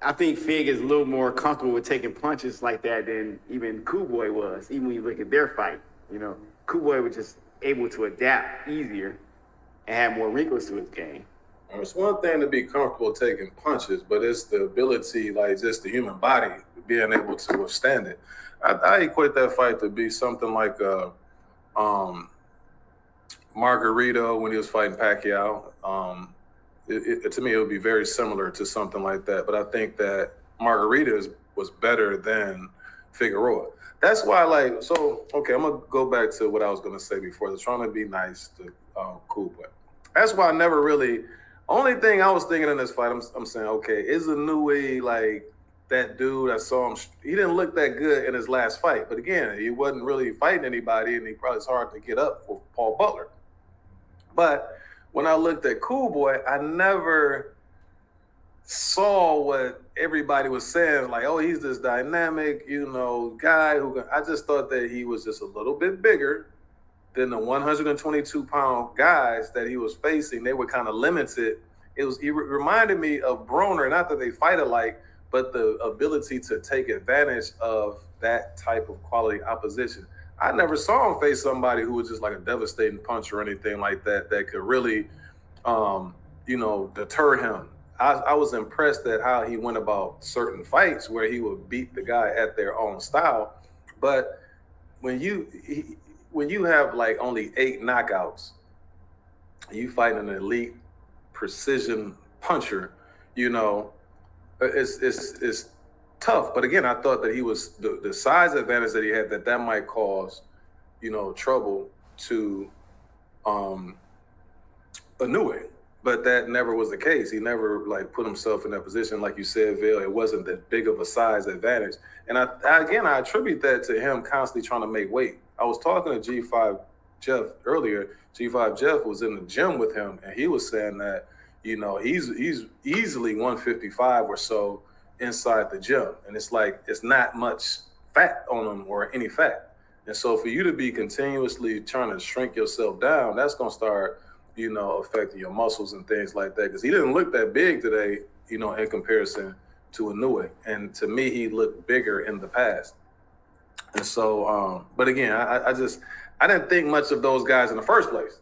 I think Fig is a little more comfortable with taking punches like that than even Cool Boy was. Even when you look at their fight, you know, Cool Boy was just able to adapt easier and have more wrinkles to his game. It's one thing to be comfortable taking punches, but it's the ability, like just the human body, being able to withstand it. I, I equate that fight to be something like uh, um, Margarito when he was fighting Pacquiao. Um, it, it, to me, it would be very similar to something like that. But I think that Margarito is, was better than Figueroa. That's why, like, so okay, I'm gonna go back to what I was gonna say before. I was trying to be nice to um, Cool, but that's why I never really only thing I was thinking in this fight, I'm, I'm saying, okay, is Inoue like that dude? I saw him. He didn't look that good in his last fight, but again, he wasn't really fighting anybody, and he probably it's hard to get up for Paul Butler. But when I looked at Cool Boy, I never saw what everybody was saying, like, oh, he's this dynamic, you know, guy who. I just thought that he was just a little bit bigger than the 122 pound guys that he was facing. They were kind of limited. It was. He reminded me of Broner. Not that they fight alike, but the ability to take advantage of that type of quality opposition. I never saw him face somebody who was just like a devastating punch or anything like that that could really, um, you know, deter him. I, I was impressed at how he went about certain fights where he would beat the guy at their own style, but when you when you have like only eight knockouts, you fight an elite precision puncher, you know, it's it's it's tough. But again, I thought that he was the, the size advantage that he had that that might cause, you know, trouble to um Inoue. But that never was the case. He never like put himself in that position, like you said, Vale. It wasn't that big of a size advantage. And I again I attribute that to him constantly trying to make weight. I was talking to G5 Jeff earlier. G5 Jeff was in the gym with him, and he was saying that you know he's he's easily 155 or so inside the gym, and it's like it's not much fat on him or any fat. And so for you to be continuously trying to shrink yourself down, that's gonna start you know affecting your muscles and things like that. Because he didn't look that big today, you know, in comparison to Inoue, and to me he looked bigger in the past. And so, um, but again, I, I just I didn't think much of those guys in the first place,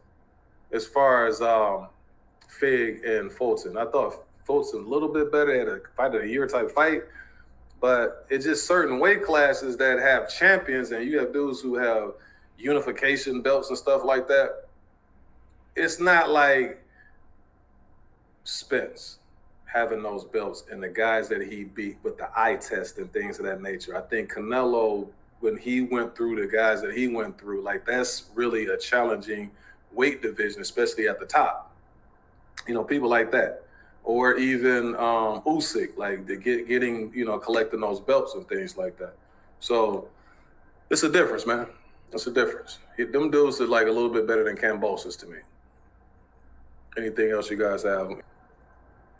as far as um, Fig and Fulton. I thought Fulton a little bit better at a fight of a year type fight, but it's just certain weight classes that have champions, and you have dudes who have unification belts and stuff like that. It's not like Spence having those belts and the guys that he beat with the eye test and things of that nature. I think Canelo when he went through the guys that he went through, like that's really a challenging weight division, especially at the top. You know, people like that, or even um, Usyk, like the get, getting you know collecting those belts and things like that. So it's a difference, man. It's a difference. Them dudes are like a little bit better than Kambosos to me. Anything else you guys have?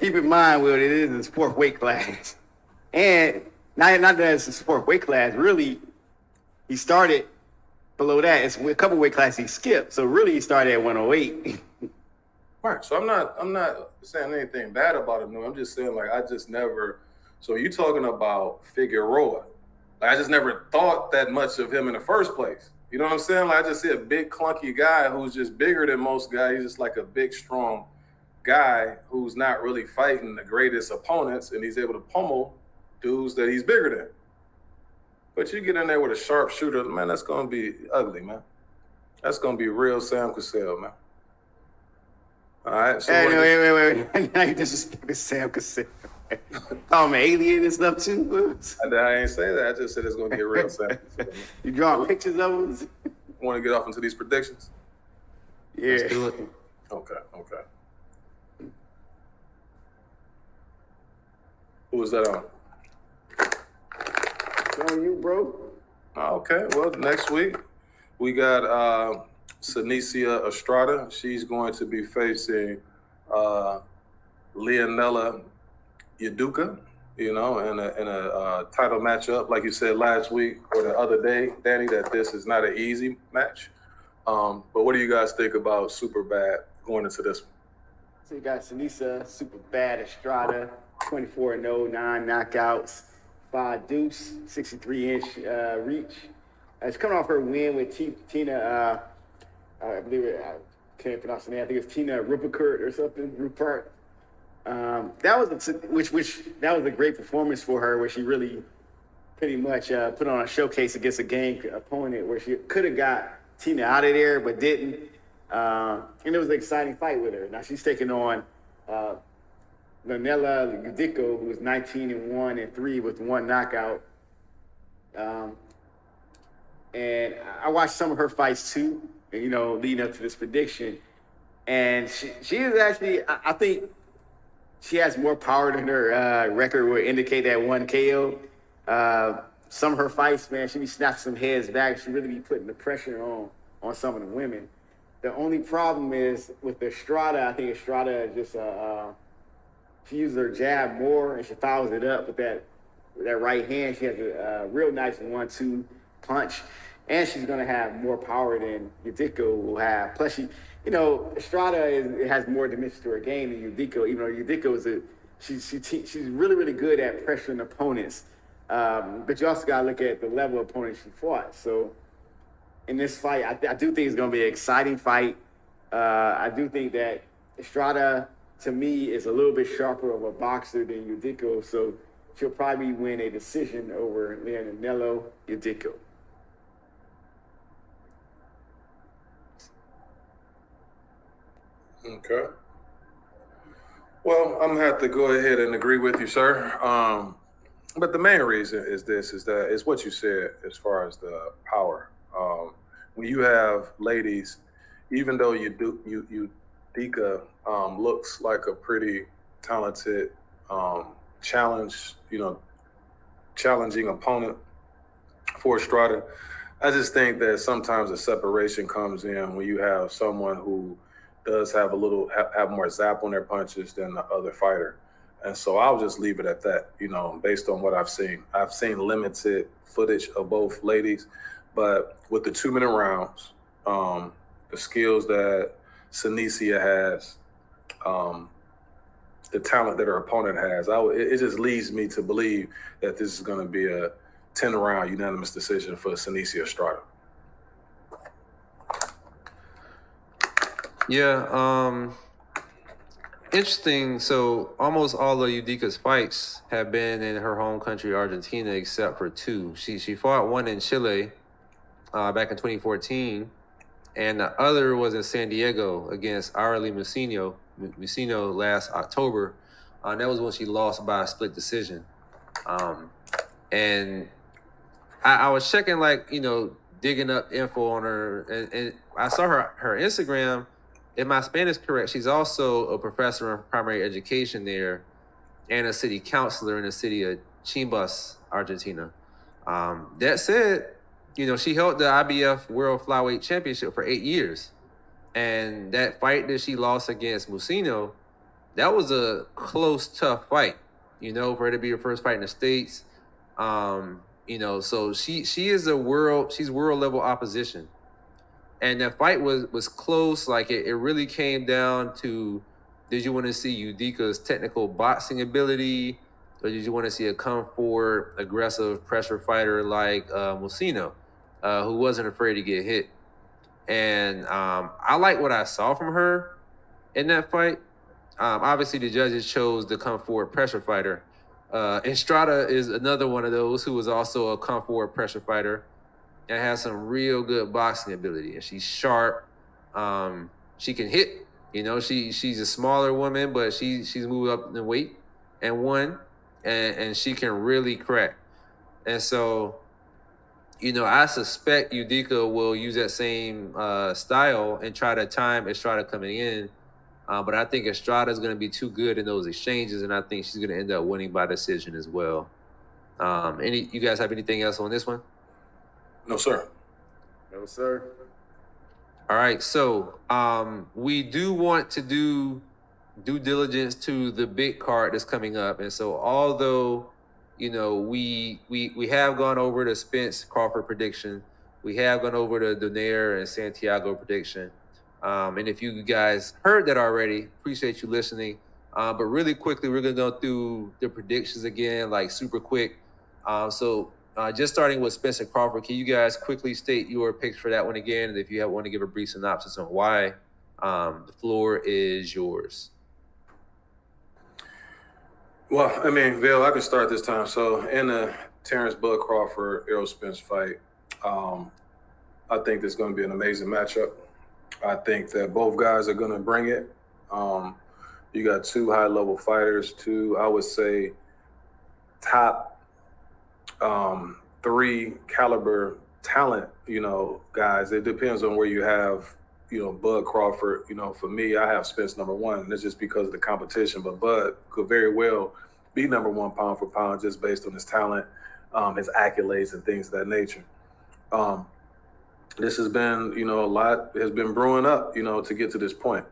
Keep in mind what it is a sport weight class, and not not that it's a sport weight class. Really, he started below that. It's a couple weight classes he skipped. So really, he started at 108. <laughs> Right. So I'm not I'm not saying anything bad about him. No, I'm just saying like I just never. So you talking about Figueroa? Like I just never thought that much of him in the first place. You know what I'm saying? Like I just see a big clunky guy who's just bigger than most guys. He's just like a big strong guy who's not really fighting the greatest opponents, and he's able to pummel dudes that he's bigger than. But you get in there with a sharp shooter, man, that's gonna be ugly, man. That's gonna be real Sam Cassell, man. All right. So hey, what- wait, wait, wait, wait. <laughs> now you disrespecting Sam Cassell. <laughs> oh, man, alien and stuff too. I, I ain't say that. I just said it's gonna get real Sam. Cassell. <laughs> You drawing pictures of them? Want to get off into these predictions? Yeah. Let's do it. Okay. Okay. Who was that on? On you, bro. Okay, well, next week we got uh, Seniesa Estrada. She's going to be facing uh, Leonela Yudica, you know, in a, in a uh, title matchup. Like you said last week or the other day, Danny, that this is not an easy match. Um, but what do you guys think about Super Bad going into this one? So you got Seniesa, super bad Estrada, 24 and 0, nine knockouts, five deuce, 63 inch uh, reach. Uh, it's coming off her win with T- Tina, uh, I believe it, I can't pronounce the name. I think it's Tina Rupprecht or something. Rupert. Um, that was a, which which that was a great performance for her, where she really pretty much uh, put on a showcase against a game opponent where she could have got Tina out of there, but didn't. Uh, and it was an exciting fight with her. Now she's taking on uh, Leonela Yudica, who was 19 and one and three with one knockout. Um, and I watched some of her fights too, you know, leading up to this prediction. And she, she is actually, I, I think, she has more power than her uh, record would indicate that one KO. Uh, some of her fights, man, she be snapping some heads back. She really be putting the pressure on on some of the women. The only problem is with the Estrada. I think Estrada just uh, she uses her jab more and she follows it up with that with that right hand. She has a real nice one-two punch, and she's gonna have more power than Yudica will have. Plus, she, you know, Estrada is, has more dimension to her game than Yudica. Even though Yudica is a she, she te- she's really really good at pressuring opponents. Um, but you also got to look at the level of opponent she fought. So in this fight, I, I do think it's going to be an exciting fight. Uh, I do think that Estrada, to me, is a little bit sharper of a boxer than Yudica, so she'll probably win a decision over Leonardo Yudica. Okay. Well, I'm gonna have to go ahead and agree with you, sir. Um, but the main reason is this: is that it's what you said as far as the power. Um, when you have ladies, even though you do you you Dika um, looks like a pretty talented um, challenge, you know, challenging opponent for Estrada. I just think that sometimes a separation comes in when you have someone who does have a little have, have more zap on their punches than the other fighter. And so I'll just leave it at that, you know, based on what I've seen. I've seen limited footage of both ladies, but with the two minute rounds, um, the skills that Seniesa has, um, the talent that her opponent has, I it, just leads me to believe that this is going to be a 10 round unanimous decision for Seniesa Estrada. Yeah, um interesting. So almost all of Yudica's fights have been in her home country, Argentina, except for two. She she fought one in Chile uh, back in 2014, and the other was in San Diego against Arely Muciño, Muciño last October. Uh, that was when she lost by a split decision. Um, and I, I was checking, like you know, digging up info on her, and, and I saw her her Instagram if my Spanish correct, she's also a professor of primary education there and a city councilor in the city of Chimbas, Argentina. Um, that said, you know, she held the IBF World Flyweight Championship for eight years. And that fight that she lost against Muciño, that was a close, tough fight, you know, for her to be her first fight in the States. Um, you know, so she she is a world, she's world level opposition and that fight was was close. Like it, it really came down to did you want to see Yudica's technical boxing ability, or did you want to see a come forward, aggressive pressure fighter like uh, Muciño, uh, who wasn't afraid to get hit? And um, I like what I saw from her in that fight. Um, obviously, the judges chose the come forward pressure fighter. Uh, Estrada is another one of those who was also a come forward pressure fighter and has some real good boxing ability. And she's sharp. Um, she can hit. You know, she she's a smaller woman, but she she's moved up in weight and won, and and she can really crack. And so, you know, I suspect Yudica will use that same uh, style and try to time Estrada coming in. Uh, but I think Estrada is going to be too good in those exchanges, and I think she's going to end up winning by decision as well. Um, any you guys have anything else on this one? No, sir. No, sir. All right, so um, we do want to do due diligence to the big card that's coming up, and so although you know we we we have gone over the Spence Crawford prediction, we have gone over the Donaire and Santiago prediction, um, and if you guys heard that already, appreciate you listening. Uh, but really quickly, we're gonna go through the predictions again, like super quick. Um, so uh, just starting with Spencer Crawford, can you guys quickly state your picks for that one again? And if you have, want to give a brief synopsis on why, um, the floor is yours. Well, I mean, Vale, I can start this time. So in the Terrence Bud Crawford Errol Spence fight, um, I think it's going to be an amazing matchup. I think that both guys are going to bring it. Um, you got two high level fighters, two, I would say, top um, three caliber talent, you know, guys. It depends on where you have, you know, Bud Crawford. You know, for me, I have Spence number one, and it's just because of the competition. But Bud could very well be number one pound for pound just based on his talent, um, his accolades, and things of that nature. Um, this has been, you know, a lot has been brewing up, you know, to get to this point.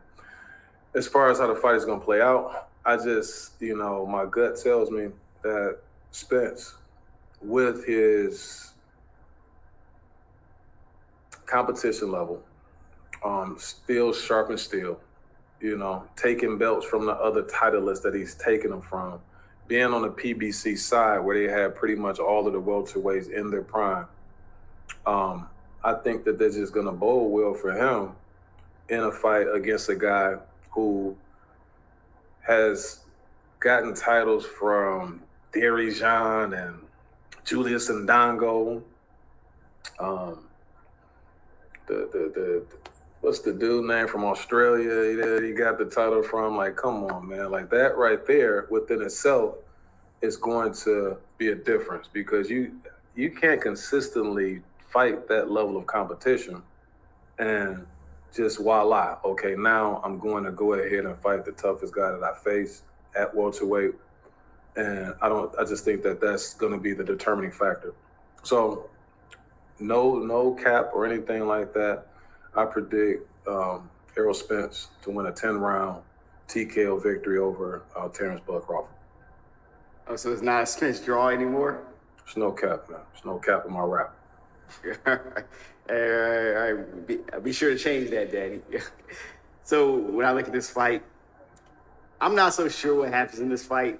As far as how the fight is going to play out, I just, you know, my gut tells me that Spence with his competition level, um, still sharp and steel, you know, taking belts from the other titleists that he's taken them from, being on the PBC side where they had pretty much all of the welterweights in their prime. Um, I think that they're just going to bowl well for him in a fight against a guy who has gotten titles from Dierry Jean and Julius Indongo. Um, the, the the what's the dude name from Australia that he got the title from? Like, come on, man! Like that right there within itself is going to be a difference because you you can't consistently fight that level of competition and just voila. Okay, now I'm going to go ahead and fight the toughest guy that I face at welterweight, and I don't. I just think that that's going to be the determining factor. So, no, no cap or anything like that. I predict um, Errol Spence to win a 10 round TKO victory over uh, Terrence Bud Crawford. Oh, so it's not a Spence draw anymore? It's no cap, man. It's no cap in my rap. <laughs> all right, all right. Be, be sure to change that, Daddy. <laughs> so when I look at this fight, I'm not so sure what happens in this fight,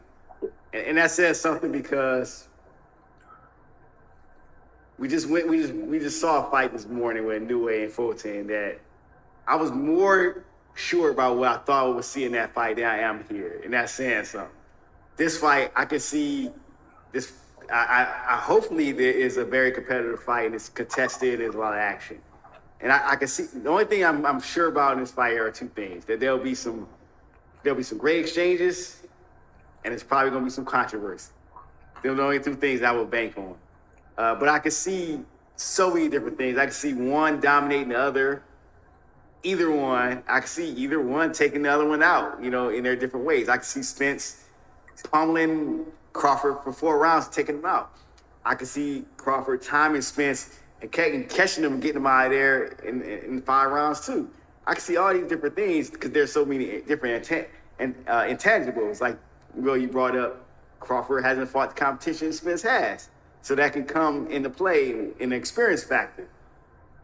and, and that says something because we just went, we just we just saw a fight this morning with Inoue and Fulton that I was more sure about what I thought I would see in that fight than I am here, and that's saying something. This fight, I can see this. I, I, I hopefully there is a very competitive fight and it's contested. There's a lot of action, and I, I can see the only thing I'm, I'm sure about in this fight are two things: that there'll be some there'll be some great exchanges, and it's probably going to be some controversy. They're the only two things I will bank on. Uh, but I could see so many different things. I could see one dominating the other. Either one, I could see either one taking the other one out, you know, in their different ways. I could see Spence pummeling Crawford for four rounds, taking him out. I could see Crawford timing Spence and catching and getting him out of there in, in five rounds too. I can see all these different things because there's so many different intent and uh, intangibles. Like, Will, you brought up Crawford hasn't fought the competition Spence has. So that can come into play in the experience factor.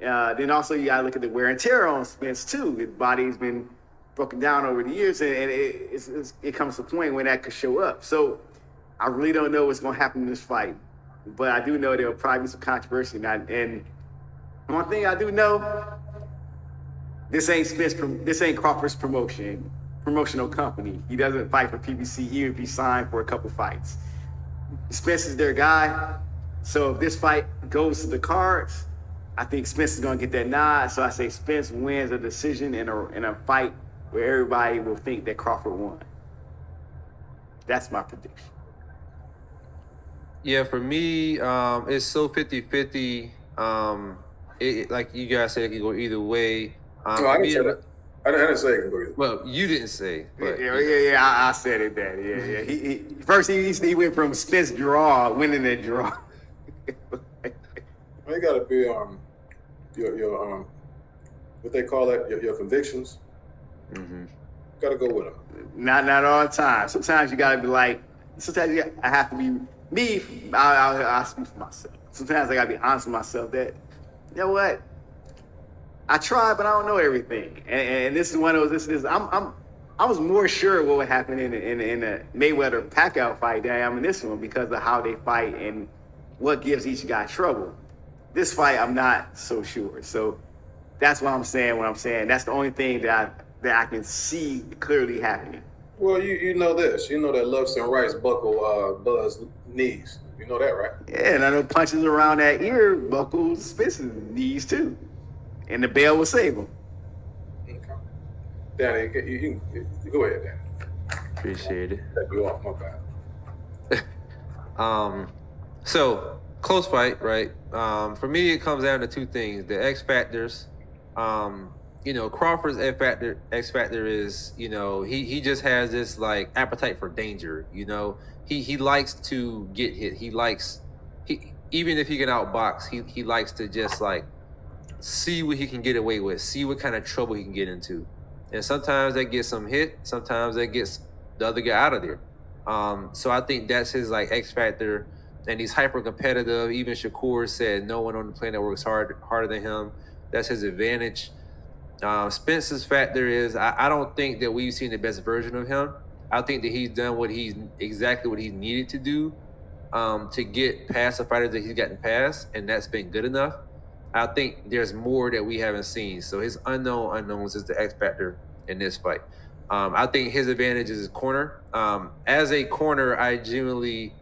Uh, then also you gotta look at the wear and tear on Spence too. His body's been broken down over the years, and, and it, it's, it's, it comes to a point when that could show up. So I really don't know what's gonna happen in this fight, but I do know there will probably be some controversy. And, I, and one thing I do know, this ain't Spence, this ain't Crawford's promotion, promotional company. He doesn't fight for PBC even if he signed for a couple fights. Spence is their guy. So if this fight goes to the cards, I think Spence is going to get that nod. So I say Spence wins a decision in a, in a fight where everybody will think that Crawford won. That's my prediction. Yeah, for me, um, it's so 50 50. Um, it, like you guys said, it can go either way. Um, no, I didn't, say that. I didn't say it can go either Well, you didn't say. But, yeah, yeah, yeah, I, I said it, Daddy. Yeah, yeah. He, he, first, he, he went from Spence draw, winning that draw. <laughs> you got to be um your your um what they call that your, your convictions. Mm-hmm. Got to go with them. Not not all the time. Sometimes you got to be like. Sometimes got, I have to be me. I, I, I speak for myself. Sometimes I got to be honest with myself that you know what. I tried, but I don't know everything. And, and this is one of those. This is I'm I'm I was more sure what would happen in in, in the Mayweather Pacquiao fight than I am in this one because of how they fight and what gives each guy trouble. This fight, I'm not so sure. So that's what I'm saying. What I'm saying. That's the only thing that I that I can see clearly happening. Well, you you know this. You know that Lufsen Rice buckle uh, Bud's knees. You know that, right? Yeah, and I know punches around that ear buckles Spence's knees too, and the bell will save him. Okay. Danny, you, you, you, you go ahead, Danny. Appreciate it. You off, my bad. <laughs> um, so close fight, right? Um, for me, it comes down to two things: the X factors. Um, you know, Crawford's X factor. X factor is, you know, he he just has this like appetite for danger. You know, he he likes to get hit. He likes he even if he can outbox, he he likes to just like see what he can get away with, see what kind of trouble he can get into. And sometimes that gets him hit. Sometimes that gets the other guy out of there. Um, so I think that's his like X factor and he's hyper competitive. Even Shakur said no one on the planet works hard harder than him. That's his advantage. Um, Spence's factor is I, I don't think that we've seen the best version of him. I think that he's done what he's exactly what he needed to do um, to get past the fighters that he's gotten past, and that's been good enough. I think there's more that we haven't seen. So his unknown unknowns is the X factor in this fight. Um, I think his advantage is his corner. Um, as a corner, I genuinely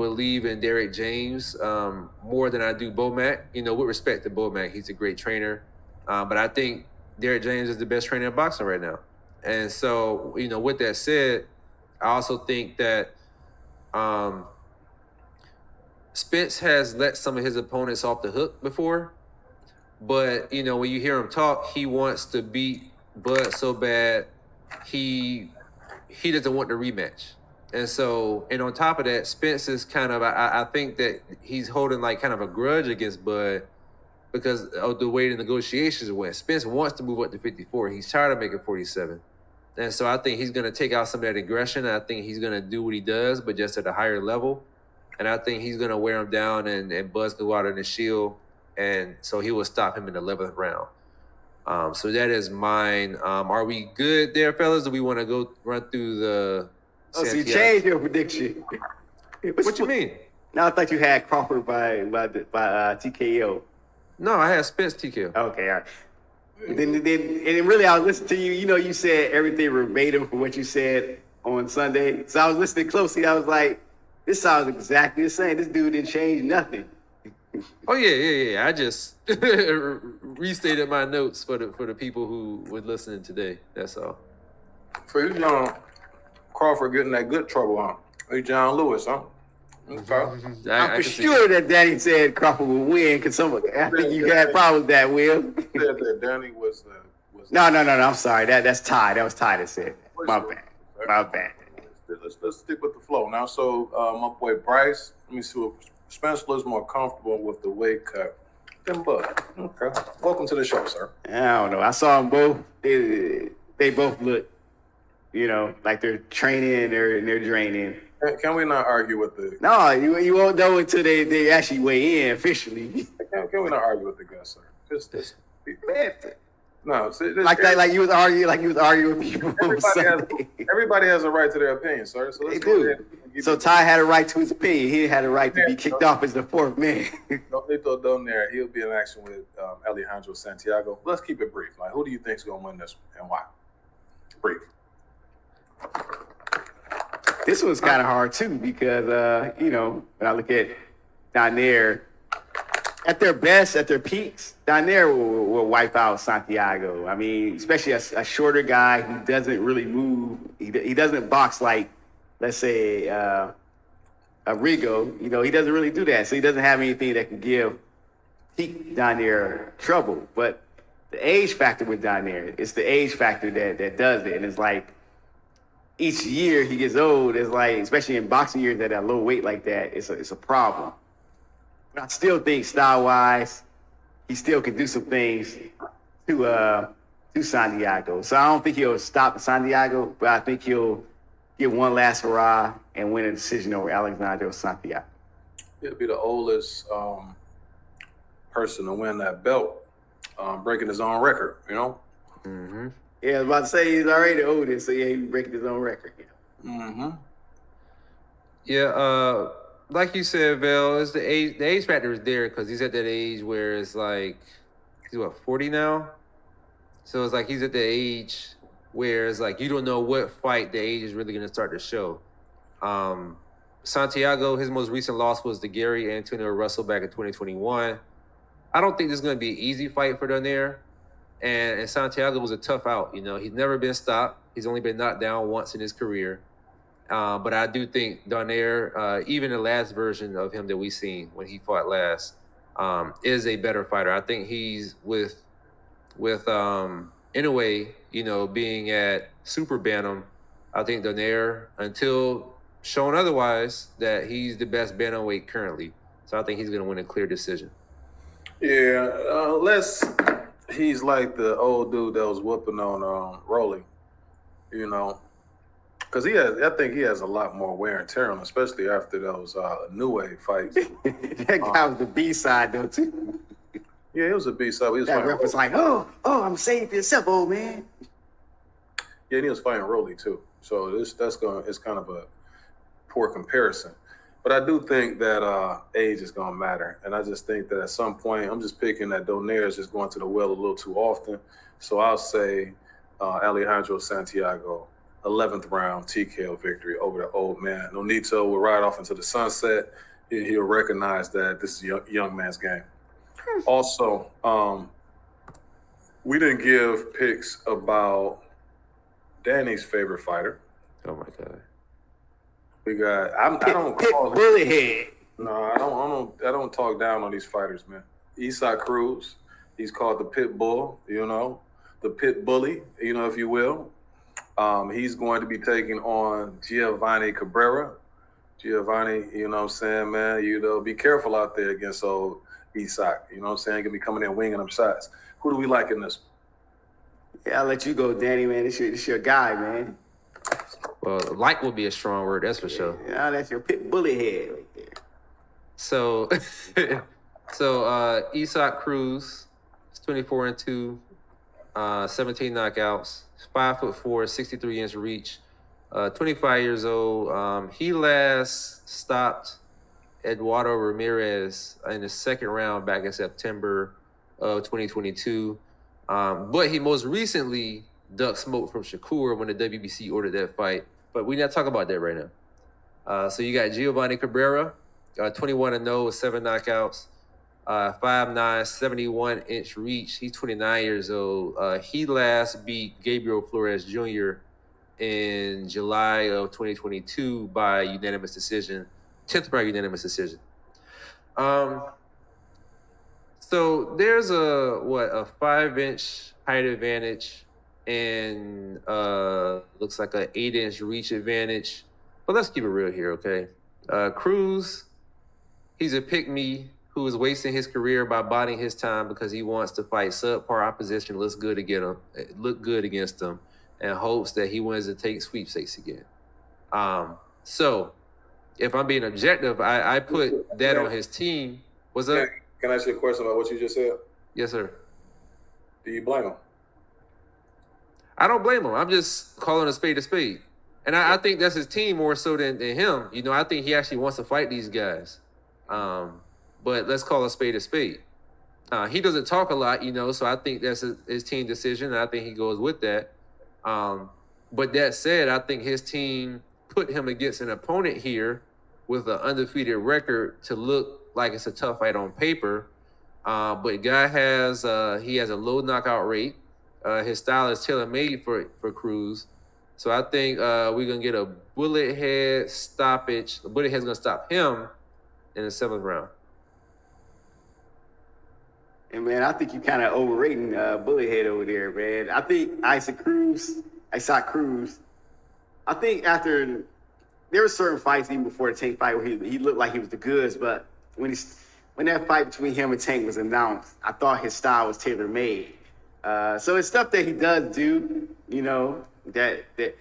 believe in Derrick James um, more than I do Bomac. You know, with respect to Bomac, he's a great trainer, uh, but I think Derrick James is the best trainer in boxing right now. And so, you know, with that said, I also think that um, Spence has let some of his opponents off the hook before, but you know, when you hear him talk, he wants to beat Bud so bad he he doesn't want the rematch. And so, and on top of that, Spence is kind of I, I think that he's holding like kind of a grudge against Bud because of the way the negotiations went. Spence wants to move up to 54. He's tired of making 47. And so I think he's going to take out some of that aggression. I think he's going to do what he does, but just at a higher level. And I think he's going to wear him down and, and Buzz go out in the shield. And so he will stop him in the 11th round. Um, so that is mine. Um, are we good there, fellas? Do we want to go run through the. Oh, so you Santiago? changed your prediction. What you mean? No, I thought you had Crawford by by by uh, TKO. No, I had Spence TKO. Okay, all right. Then, then, and then really, I was listening to you. You know, you said everything verbatim from what you said on Sunday. So I was listening closely. I was like, this sounds exactly the same. This dude didn't change nothing. Oh yeah, yeah, yeah. I just <laughs> restated my notes for the for the people who were listening today. That's all. So you know, Crawford getting that good trouble on. Hey, John Lewis, huh? Okay. I, I'm for sure that Danny said Crawford would win because some. I think you had problems with that, Will. Said that Danny was the was No, no, no, no. I'm sorry. That that's Ty. That was Ty that said. that. My bad. My bad. Let's let's stick with the flow now. So uh, my boy Bryce, let me see what Spence looks more comfortable with the weight cut than Bud. Okay, welcome to the show, sir. I don't know. I saw them both. They, they both look, you know, like they're training and they're and they're draining. Can, we not argue with the No, you you won't know until they, they actually weigh in officially. <laughs> can, can we not argue with the guest, sir? Just, just Man, no, see, this- like that, like you was arguing, like you was arguing with people Everybody has, everybody has a right to their opinion, sir. So let's They do. ahead and give So Ty had a right to his opinion. He had a right to be kicked off as the fourth man. <laughs> Nonito Donaire, he'll be in action with um, Alejandro Santiago. Let's keep it brief. Like, who do you think's going to win this and why? Brief. This one's kind of hard too because uh, you know when I look at Donaire at their best, at their peaks, Donaire will, will wipe out Santiago. I mean, especially a, a shorter guy who doesn't really move. He, he doesn't box like, let's say, uh, a Rigo. You know, he doesn't really do that. So he doesn't have anything that can give peak Donaire trouble. But the age factor with Donaire, it's the age factor that that does it, and it's like each year he gets old, it's like, especially in boxing years at a low weight like that, it's a, it's a problem. But I still think style wise, he still can do some things to uh to Santiago. So I don't think he'll stop Santiago, but I think he'll get one last hurrah and win a decision over Alexander Santiago. He'll be the oldest um, person to win that belt, um, breaking his own record, you know? Mm-hmm. Yeah, I was about to say he's already oldest, so yeah, he's breaking his own record. Mm-hmm. Yeah, uh, like you said, Val, it's the age. The age factor is there because he's at that age where it's like he's what forty now, so it's like he's at the age where it's like you don't know what fight the age is really going to start to show. Um, Santiago, his most recent loss was to Gary Antonio Russell back in 2021. I don't think this is going to be an easy fight for Donaire. And, and Santiago was a tough out. You know, he's never been stopped. He's only been knocked down once in his career. Uh, but I do think Donaire, uh, even the last version of him that we seen when he fought last, um, is a better fighter. I think he's with with um, Inoue, you know, being at super bantam. I think Donaire, until shown otherwise, that he's the best bantamweight currently. So I think he's going to win a clear decision. Yeah, uh, unless he's like the old dude that was whooping on um, Rolling, you know, because he has. I think he has a lot more wear and tear on, him, especially after those uh, Inoue fights. <laughs> that guy was the B side though too. Yeah, it was a B side. He was That ref was like, oh, oh, I'm saying for yourself, old man. Yeah, and he was fighting Rolly too. So this that's going it's kind of a poor comparison. But I do think that uh, age is going to matter, and I just think that at some point, I'm just picking that Donaire is just going to the well a little too often. So I'll say uh, Alejandro Santiago, 11th round TKO victory over the old man. Nonito will ride off into the sunset. He, he'll recognize that this is a young, young man's game. Also, um, we didn't give picks about Danny's favorite fighter. Oh my god. We got. I'm, I don't Pit call. bullet head. No, I don't. I don't. I don't talk down on these fighters, man. Isaac Cruz. He's called the Pit Bull. You know, the Pit Bully. You know, if you will. Um, he's going to be taking on Giovanni Cabrera. Giovanni, you know what I'm saying, man. You know, be careful out there against old Isaac. You know what I'm saying? Gonna be coming in winging them shots. Who do we like in this? Yeah, I'll let you go, Danny, man. This your, this your guy, man. Well, like would be a strong word, that's for sure. Yeah, that's your pit bullet head right there. So, <laughs> so uh, Isaac Cruz is 24 and 2, uh, 17 knockouts, 5 foot 4, 63 inch reach, uh, 25 years old. Um, he last stopped Eduardo Ramirez in the second round back in September of 2022. Um, but he most recently ducked smoke from Shakur when the WBC ordered that fight. But we're not talking about that right now. Uh, so you got Giovanni Cabrera, uh, 21 and 0 with seven knockouts, uh, 5'9, 71 inch reach. He's 29 years old. Uh, he last beat Gabriel Flores Jr. in July of 2022 by unanimous decision, 10th round unanimous decision. Um, so there's a what a five inch height advantage and uh looks like a eight inch reach advantage. But let's keep it real here, okay? Uh Cruz, he's a pick me who is wasting his career by biding his time because he wants to fight subpar opposition, looks good to get him, look good against them, and hopes that he wins and take sweepstakes again. Um, so if I'm being objective, I, I put that on his team. Was Can, up? can I ask you a question about what you just said? Yes, sir. Do you blame him? I don't blame him. I'm just calling a spade a spade. And I, I think that's his team more so than, than him. You know, I think he actually wants to fight these guys. Um, but let's call a spade a spade. Uh, he doesn't talk a lot, you know, so I think that's his, his team decision. I think he goes with that. Um, but that said, I think his team put him against an opponent here with an undefeated record to look like it's a tough fight on paper. Uh, but guy has uh, he has a low knockout rate. Uh, his style is tailor made for for Cruz. So I think uh, we're gonna get a bullet head stoppage. The bullet head's gonna stop him in the seventh round. And man, I think you kind of overrating uh, Bullethead over there, man. I think Isaac Cruz, Isaac Cruz. I think after there were certain fights even before the Tank fight where he, he looked like he was the goods, but when when that fight between him and Tank was announced, I thought his style was tailor made. Uh, so it's stuff that he does do, you know, that that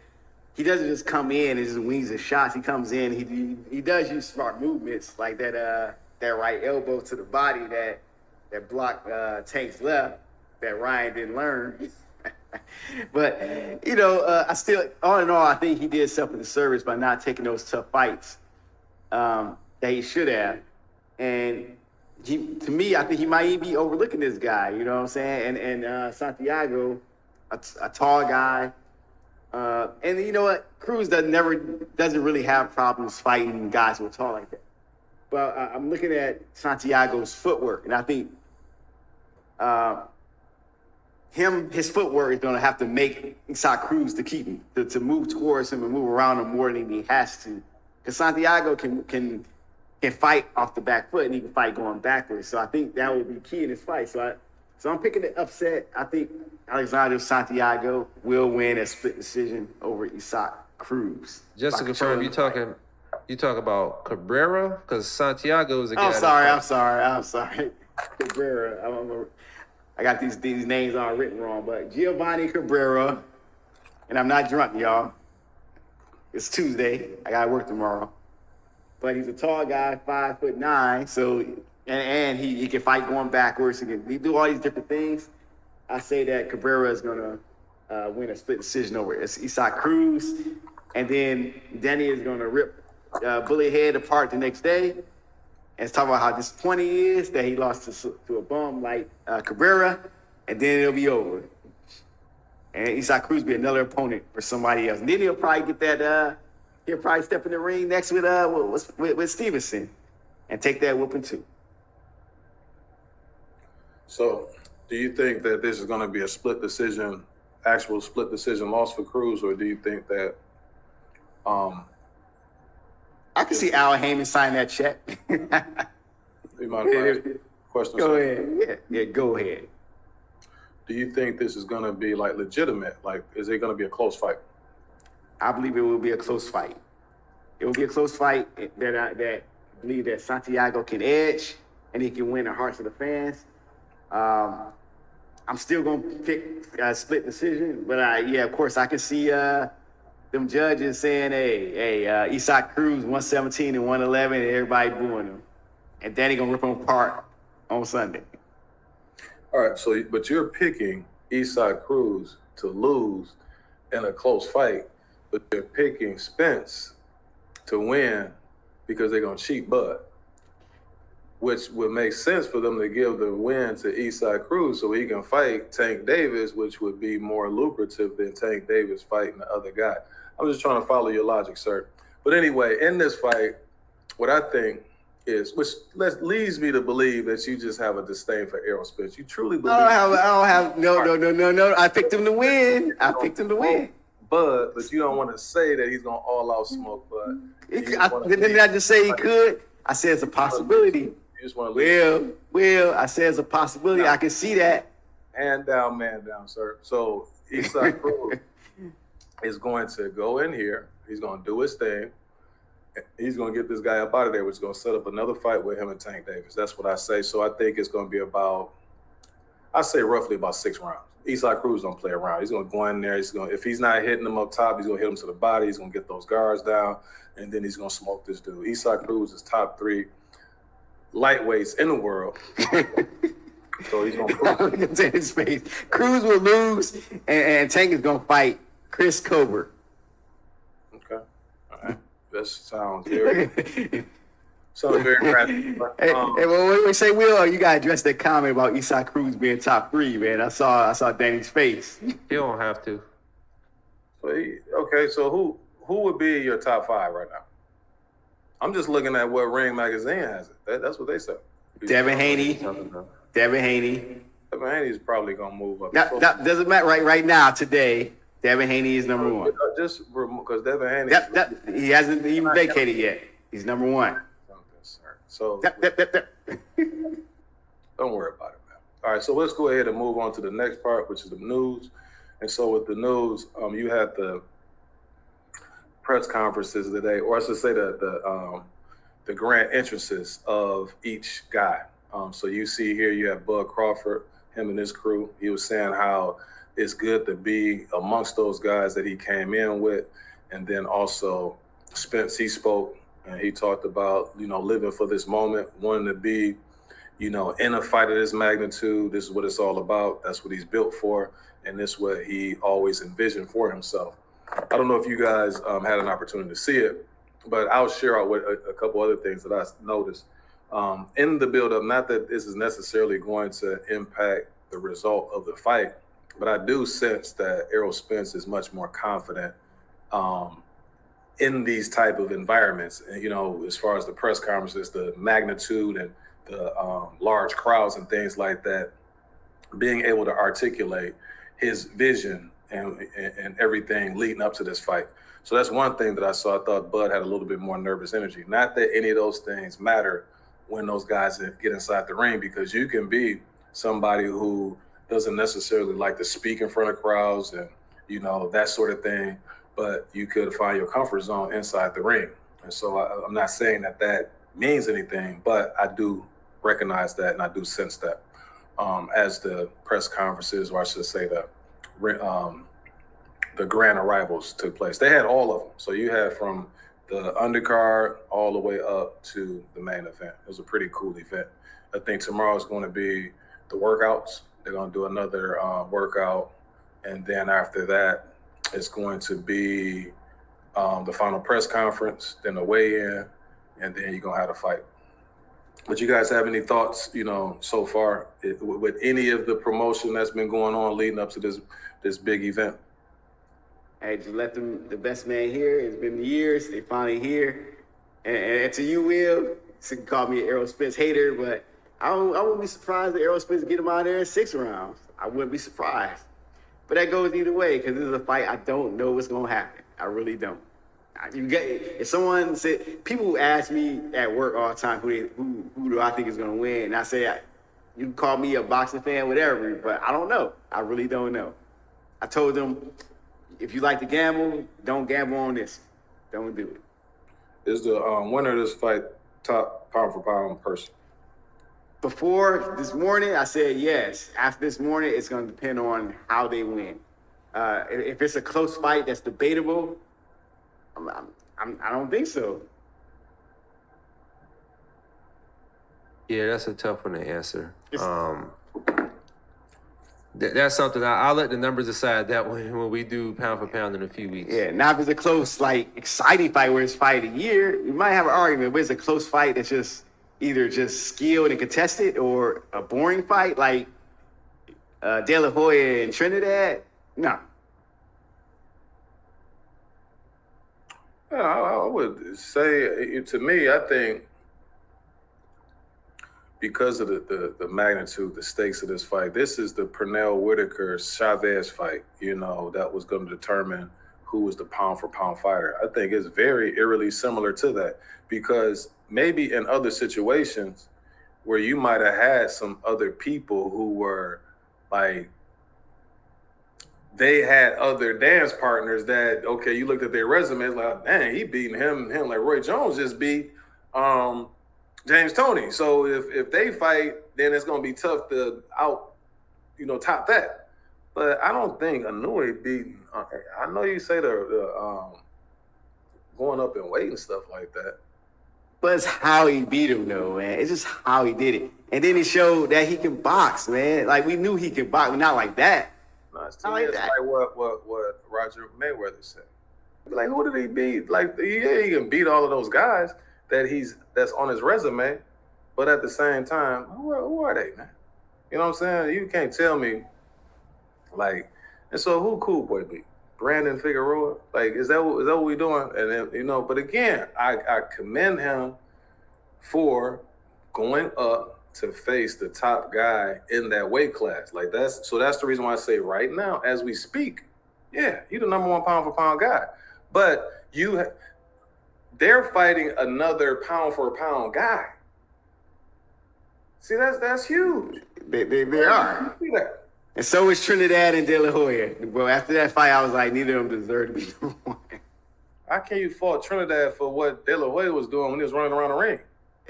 he doesn't just come in and just wings his shots. He comes in, he he, does use smart movements like that uh that right elbow to the body that that blocked uh, Tank's left that Ryan didn't learn. <laughs> but you know, uh, I still, all in all, I think he did something to service by not taking those tough fights um, that he should have. And he, to me, I think he might even be overlooking this guy. You know what I'm saying? And and uh, Santiago, a, tall guy. Uh, and you know what? Cruz doesn't never doesn't really have problems fighting guys who are tall like that. But uh, I'm looking at Santiago's footwork, and I think uh, him his footwork is going to have to make Isaac Cruz to keep him to, to move towards him and move around him more than he has to, because Santiago can can can fight off the back foot and he can fight going backwards. So I think that will be key in this fight. So I so I'm picking the upset. I think Alexander Santiago will win a split decision over Isaac Cruz. Just to confirm, you talking you talk about Cabrera because Santiago is a guy. I'm sorry. I'm sorry. I'm <laughs> sorry. Cabrera. I, don't know. I got these these names all written wrong, but Giovanni Cabrera, and I'm not drunk, y'all. It's Tuesday. I got to work tomorrow. But he's a tall guy, five foot nine, so and, and he, he can fight going backwards. He can he do all these different things. I say that Cabrera is gonna uh, win a split decision over Isaac Cruz, and then Danny is gonna rip uh, Bully Head apart the next day, and talk about how disappointing he is that he lost to, to a bum like uh, Cabrera, and then it'll be over. And Isaac Cruz be another opponent for somebody else. And then he'll probably get that. He'll probably step in the ring next with uh with, with, with Stevenson, and take that whooping too. So, do you think that this is going to be a split decision, actual split decision loss for Cruz, or do you think that, um, I can see Al Haymon sign that check. <laughs> you mind if I question? go ahead. Yeah, yeah, go ahead. Do you think this is going to be like legitimate? Like, is it going to be a close fight? I believe it will be a close fight. It will be a close fight that I that believe that Santiago can edge and he can win the hearts of the fans. Um, I'm still gonna pick a split decision, but I yeah, of course I can see uh, them judges saying, "Hey, hey, uh, Isaac Cruz 117 and 111, and everybody booing him, and Danny gonna rip him apart on Sunday." All right. So, but you're picking Eastside Cruz to lose in a close fight, but they're picking Spence to win because they're gonna cheat Bud, which would make sense for them to give the win to Eastside Cruz so he can fight Tank Davis, which would be more lucrative than Tank Davis fighting the other guy. I'm just trying to follow your logic, sir. But anyway, in this fight, what I think is, which leads me to believe that you just have a disdain for Errol Spence. You truly believe. I don't have, I don't have, no, no, no, no, no. I picked him to win. I picked him to win. Bud, but you don't want to say that he's gonna all out smoke Bud. Mm-hmm. He, I, didn't leave- I just say he could? I said it's a possibility. You just want to leave Well, well, I said it's a possibility. I can see that. hand down, man down, sir. So Eastside <laughs> Cruz is going to go in here. He's gonna do his thing. He's gonna get this guy up out of there, which is gonna set up another fight with him and Tank Davis. That's what I say. So I think it's gonna be about, I say roughly about six rounds. Eastside Cruz don't play around. He's gonna go in there. He's gonna if he's not hitting him up top, he's gonna hit him to the body. He's gonna get those guards down, and then he's gonna smoke this dude. Eastside Cruz is top three lightweights in the world. <laughs> so he's gonna <laughs> Look at his face. Cruz will lose, and, and Tank is gonna fight Chris Colbert. Okay. All right. That sounds very <laughs> sounds very graphic. but, Hey, um, hey, well, wait, wait, say Will, you gotta address that comment about Isaac Cruz being top three, man. I saw, I saw Danny's face. You don't have to. okay, so who who would be your top five right now? I'm just looking at what Ring Magazine has it. That, that's what they said. Devin Haney, Talking about- Devin Haney. Devin Haney's probably gonna move up. That, that doesn't matter right right now today. Devin Haney is number one. Just because Devin Haney. That, that, he hasn't even vacated yet. He's number one. So That, that, that, that. <laughs> Don't worry about it, man. All right, so let's go ahead and move on to the next part, which is the news. And so with the news, um, you had the press conferences today, or I should say the the um, the grant entrances of each guy. Um, so you see here, you have Bud Crawford, him and his crew. He was saying how it's good to be amongst those guys that he came in with, and then also Spence. He spoke and he talked about you know living for this moment, wanting to be you know, in a fight of this magnitude, this is what it's all about. That's what he's built for, and this is what he always envisioned for himself. I don't know if you guys um, had an opportunity to see it, but I'll share out with a, a couple other things that I noticed um, in the build-up. Not that this is necessarily going to impact the result of the fight, but I do sense that Errol Spence is much more confident um, in these type of environments. You know, as far as the press conferences, the magnitude and the um, large crowds and things like that, being able to articulate his vision and, and and everything leading up to this fight. So that's one thing that I saw. I thought Bud had a little bit more nervous energy. Not that any of those things matter when those guys get inside the ring, because you can be somebody who doesn't necessarily like to speak in front of crowds and you know that sort of thing, but you could find your comfort zone inside the ring. And so I, I'm not saying that that means anything, but I do recognize that and I do sense that um, as the press conferences, or I should say the um, the grand arrivals took place. They had all of them. So you had from the undercard all the way up to the main event. It was a pretty cool event. I think tomorrow is going to be the workouts. They're going to do another uh, workout, and then after that, it's going to be um, the final press conference, then the weigh-in, and then you're gonna have a fight. But you guys have any thoughts, you know, so far it, with any of the promotion that's been going on leading up to this this big event? Hey, just let them, the best man here. It's been years. They finally here. And, and to you, Will, you can call me an Spence hater, but I, I wouldn't be surprised if Spence get him out there in six rounds. I wouldn't be surprised. But that goes either way because this is a fight I don't know what's going to happen. I really don't. You get if someone said people ask me at work all the time who they, who who do I think is going to win, and I say I, you can call me a boxing fan, whatever, but I don't know. I really don't know. I told them if you like to gamble, don't gamble on this. Don't do it. Is the um, winner of this fight top pound for pound person? Before this morning, I said yes. After this morning, it's going to depend on how they win. Uh, if it's a close fight that's debatable, I'm, I'm, I'm, I don't think so. Yeah, that's a tough one to answer. Um, th- that's something I, I'll let the numbers decide that when, <laughs> when we do pound for pound in a few weeks. Yeah, now if it's a close, like exciting fight where it's fight a year, you might have an argument. But it's a close fight that's just either just skilled and contested, or a boring fight like uh, De La Hoya and Trinidad. No, I, I would say uh, to me, I think because of the, the, the magnitude, the stakes of this fight, this is the Pernell Whitaker Chavez fight, you know, that was going to determine who was the pound for pound fighter. I think it's very eerily similar to that because maybe in other situations where you might have had some other people who were like they had other dance partners that okay, you looked at their resumes like, man, he beating him, him like Roy Jones just beat um, James Toney. So if if they fight, then it's gonna be tough to out, you know, top that. But I don't think Inoue beating. Uh, I know you say the, the um, going up in weight and stuff like that. But it's how he beat him, though, man. It's just how he did it, and then he showed that he can box, man. Like we knew he could box, but not like that. No, it's, I like that. like what what what Roger Mayweather said. Like who did he beat? Like yeah, he can beat all of those guys that he's that's on his resume, but at the same time, who are, who are they, man? You know what I'm saying? You can't tell me like. And so who Cool Boy beat? Brandon Figueroa? Like is that what, is that what we doing? And then you know, but again, I I commend him for going up to face the top guy in that weight class. Like that's so that's the reason why I say right now, as we speak, yeah, you're the number one pound for pound guy. But you they're fighting another pound for pound guy. See, that's that's huge. They, they, they are. And so is Trinidad and De La Hoya. Bro, after that fight, I was like, neither of them deserve to be number <laughs> one. How can you fault Trinidad for what De La Hoya was doing when he was running around the ring?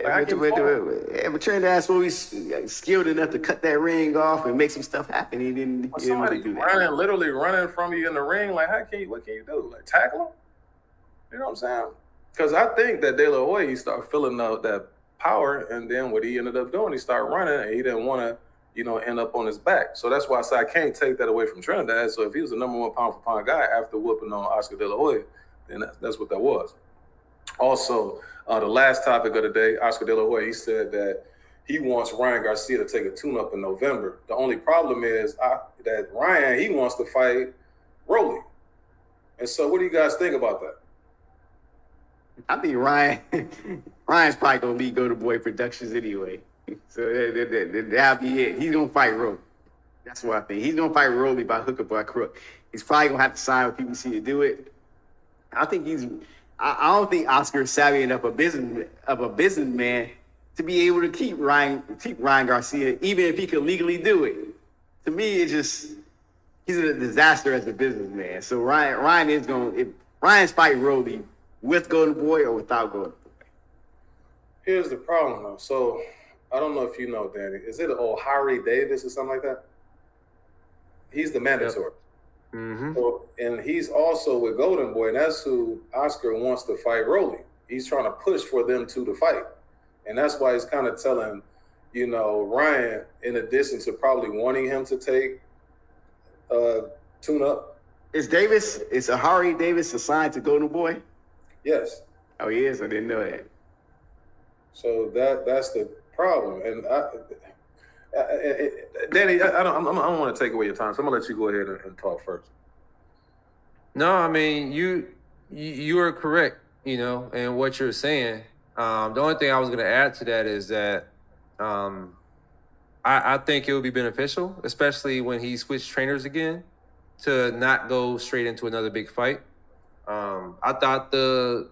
Like, But, but, but, Trinidad's supposed skilled enough to cut that ring off and make some stuff happen. He didn't, he didn't really do that. running, literally running from you in the ring, like how can you? What can you do? Like tackle him? You know what I'm saying? Because I think that De La Hoya he started filling out that power, and then what he ended up doing, he started running, and he didn't want to, you know, end up on his back. So that's why I say I can't take that away from Trinidad. So if he was the number one pound for pound guy after whooping on Oscar De La Hoya, then that's, what that was. Also, uh, the last topic of the day, Oscar De La Hoya, he said that he wants Ryan Garcia to take a tune-up in November. The only problem is I, that Ryan he wants to fight Rolly. And so, what do you guys think about that? I think Ryan, <laughs> Ryan's probably gonna be Golden Boy Productions anyway. <laughs> So that, that, that, that, that'll be it. He's gonna fight Rolly. That's what I think. He's gonna fight Rolly by hook or by crook. He's probably gonna have to sign with PBC to do it. I think he's. I, I don't think Oscar's savvy enough a business of a businessman to be able to keep Ryan keep Ryan Garcia, even if he could legally do it. To me, it's just he's a disaster as a businessman. So Ryan Ryan is going. If Ryan's fighting Rolly with Golden Boy or without Golden Boy. Here's the problem, though. So, I don't know if you know, Danny. Is it Ohara Davies or something like that? He's the mandatory. hmm So, and he's also with Golden Boy, and that's who Oscar wants to fight Rolly. He's trying to push for them two to fight. And that's why he's kind of telling, you know, Ryan, in addition to probably wanting him to take uh tune up, Is Davies, is Ohara Davies assigned to Golden Boy? yes. Oh, he is? I didn't know that. So that that's the problem. And I, I, I, Danny, I, don't I don't want to take away your time, so I'm gonna let you go ahead and, and talk first. No, I mean you, you are correct. You know, and what you're saying. Um, the only thing I was going to add to that is that um, I, I think it would be beneficial, especially when he switched trainers again, to not go straight into another big fight. Um, I thought the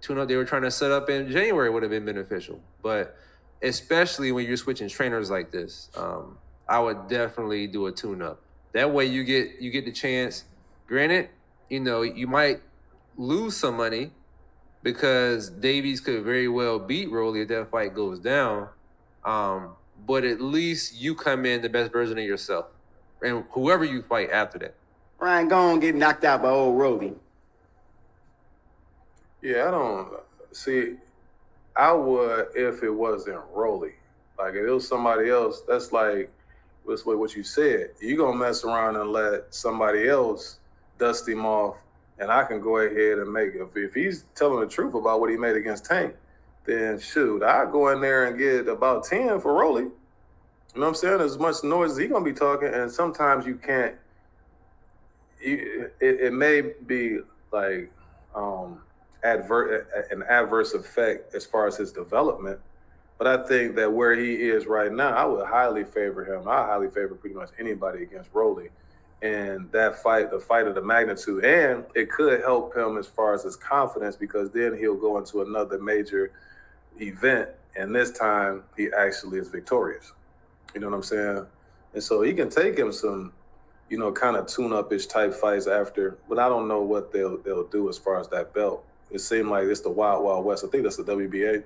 tune-up they were trying to set up in January would have been beneficial, but especially when you're switching trainers like this, um, I would definitely do a tune-up. That way, you get you get the chance. Granted, you know you might lose some money because Davies could very well beat Rolly if that fight goes down. Um, but at least you come in the best version of yourself, and whoever you fight after that. Ryan Gone get knocked out by old Rolly. Yeah, I don't see. I would if it wasn't Rolly. Like if it was somebody else, that's like what's what what you said. You gonna mess around and let somebody else dust him off, and I can go ahead and make if if he's telling the truth about what he made against Tank, then shoot, I go in there and get about ten for Rolly. You know what I'm saying? As much noise as he gonna be talking, and sometimes you can't. You, it, it may be like um adver- an adverse effect as far as his development. But I think that where he is right now, I would highly favor him. I highly favor pretty much anybody against Rolly. And that fight, the fight of the magnitude, and it could help him as far as his confidence because then he'll go into another major event, and this time he actually is victorious. You know what I'm saying? And so he can take him some, you know, kind of tune-up-ish type fights after, but I don't know what they'll they'll do as far as that belt it seemed like it's the wild wild west. I think that's the wba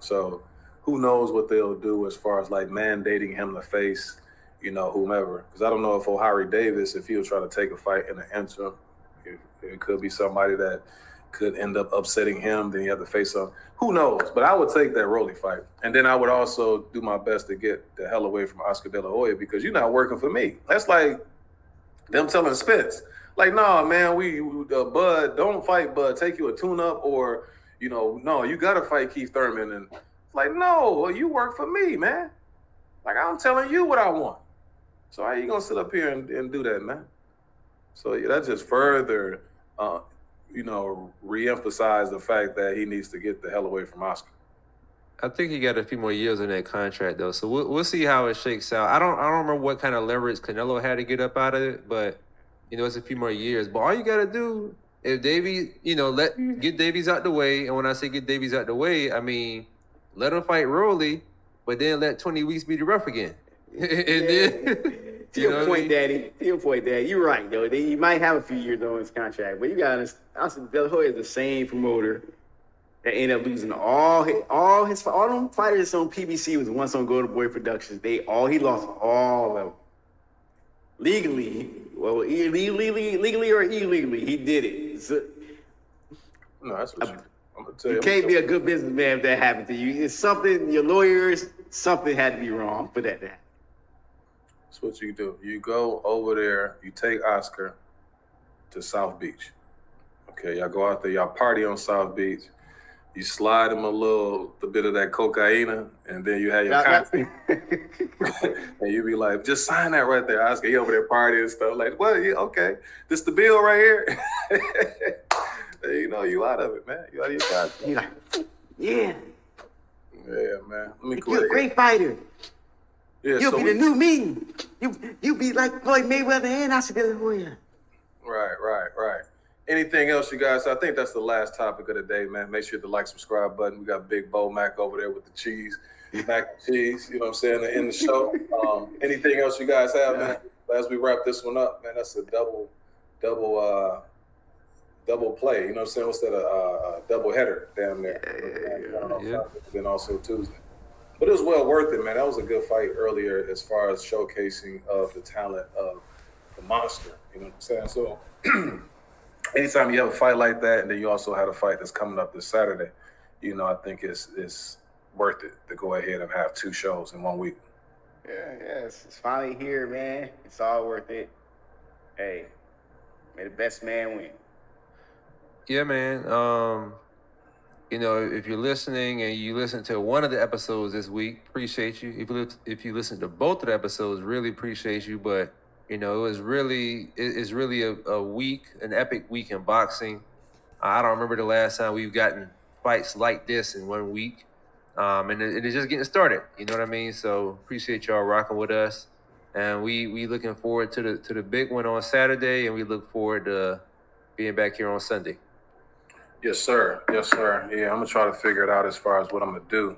so who knows what they'll do as far as like mandating him to face you know whomever. Because i don't know if Ohara Davies if he'll try to take a fight in the interim it, it could be somebody that could end up upsetting him then you have to face him who knows? But i would take that Rolly fight. And then i would also do my best to get the hell away from oscar de la hoya because you're not working for me. That's like them telling spence like, no, man, we uh, Bud, don't fight Bud. Take you a tune up, or you know, no, you gotta fight Keith Thurman. And it's like, no, you work for me, man. Like I'm telling you what I want. So how you gonna sit up here and, and do that, man? So yeah, that just further, uh, you know, reemphasize the fact that he needs to get the hell away from Oscar. I think he got a few more years in that contract though, so we'll we'll see how it shakes out. I don't I don't remember what kind of leverage Canelo had to get up out of it, but you know, it's a few more years. But all you gotta do, if Davies, you know, let mm-hmm. get Davies out the way, and when I say get Davies out the way, I mean let him fight Rolly, but then let 20 weeks be the rough again. <laughs> and then To <laughs> you your know what I point, mean? Daddy. To your point, Daddy. You're right, though. They, you might have a few years on his contract, but you got to Oscar De Hoya is the same promoter that ended up losing all his, all his all them fighters on PBC was once on Golden Boy Productions. They all he lost all of them. Legally, well, illegally, legally or illegally, he did it. So, No, that's what you. I'm gonna tell you. you can't be a good businessman if that happened to you. It's something your lawyers, something had to be wrong for that to happen. That's what you do. You go over there, you take Oscar to South Beach. Okay, y'all go out there, y'all party on South Beach. You slide him a little, a bit of that cocaine, and then you have your contract. <laughs> and you be like, just sign that right there, Oscar. He over there partying and stuff. Like, what? Yeah, okay, this the bill right here. <laughs> you know, you out of it, man. You out of your contract. He like, yeah, Yeah, man. Let me you're a great fighter. Yeah, You'll so be we- the new me. You you be like Floyd Mayweather and Oscar De La Hoya. Right, right, right. Anything else, you guys? I think that's the last topic of the day, man. Make sure to like, subscribe button. We got Big Bo Mac over there with the cheese, mac and cheese. You know what I'm saying? In the show. Um, anything else you guys have, man? As we wrap this one up, man, that's a double, double, uh, double play. You know what I'm saying? What's that? A, a, double header down there. Yeah, yeah. Then also Tuesday. But it was well worth it, man. That was a good fight earlier as far as showcasing of the talent of the monster. You know what I'm saying? So <clears throat> anytime you have a fight like that, and then you also had a fight that's coming up this Saturday, you know, I think it's it's worth it to go ahead and have two shows in one week. Yeah, yeah, it's, it's finally here, man. It's all worth it. Hey, may the best man win. Yeah, man. Um, you know, if you're listening and you listen to one of the episodes this week, appreciate you. If you if you listen to both of the episodes, really appreciate you. But you know, it was really it- it's really a, a week, an epic week in boxing. I don't remember the last time we've gotten fights like this in one week. Um, and it, it's just getting started. You know what I mean? So appreciate y'all rocking with us, and we we looking forward to the to the big one on Saturday, and we look forward to being back here on Sunday. Yes, sir. Yes, sir. Yeah, I'm gonna try to figure it out as far as what I'm gonna do,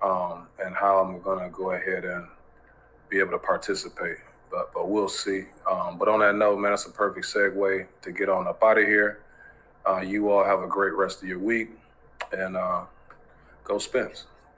um, and how I'm gonna go ahead and be able to participate. But but we'll see. Um, but on that note, man, that's a perfect segue to get on up out of here. Uh, you all have a great rest of your week, and uh, go Spence.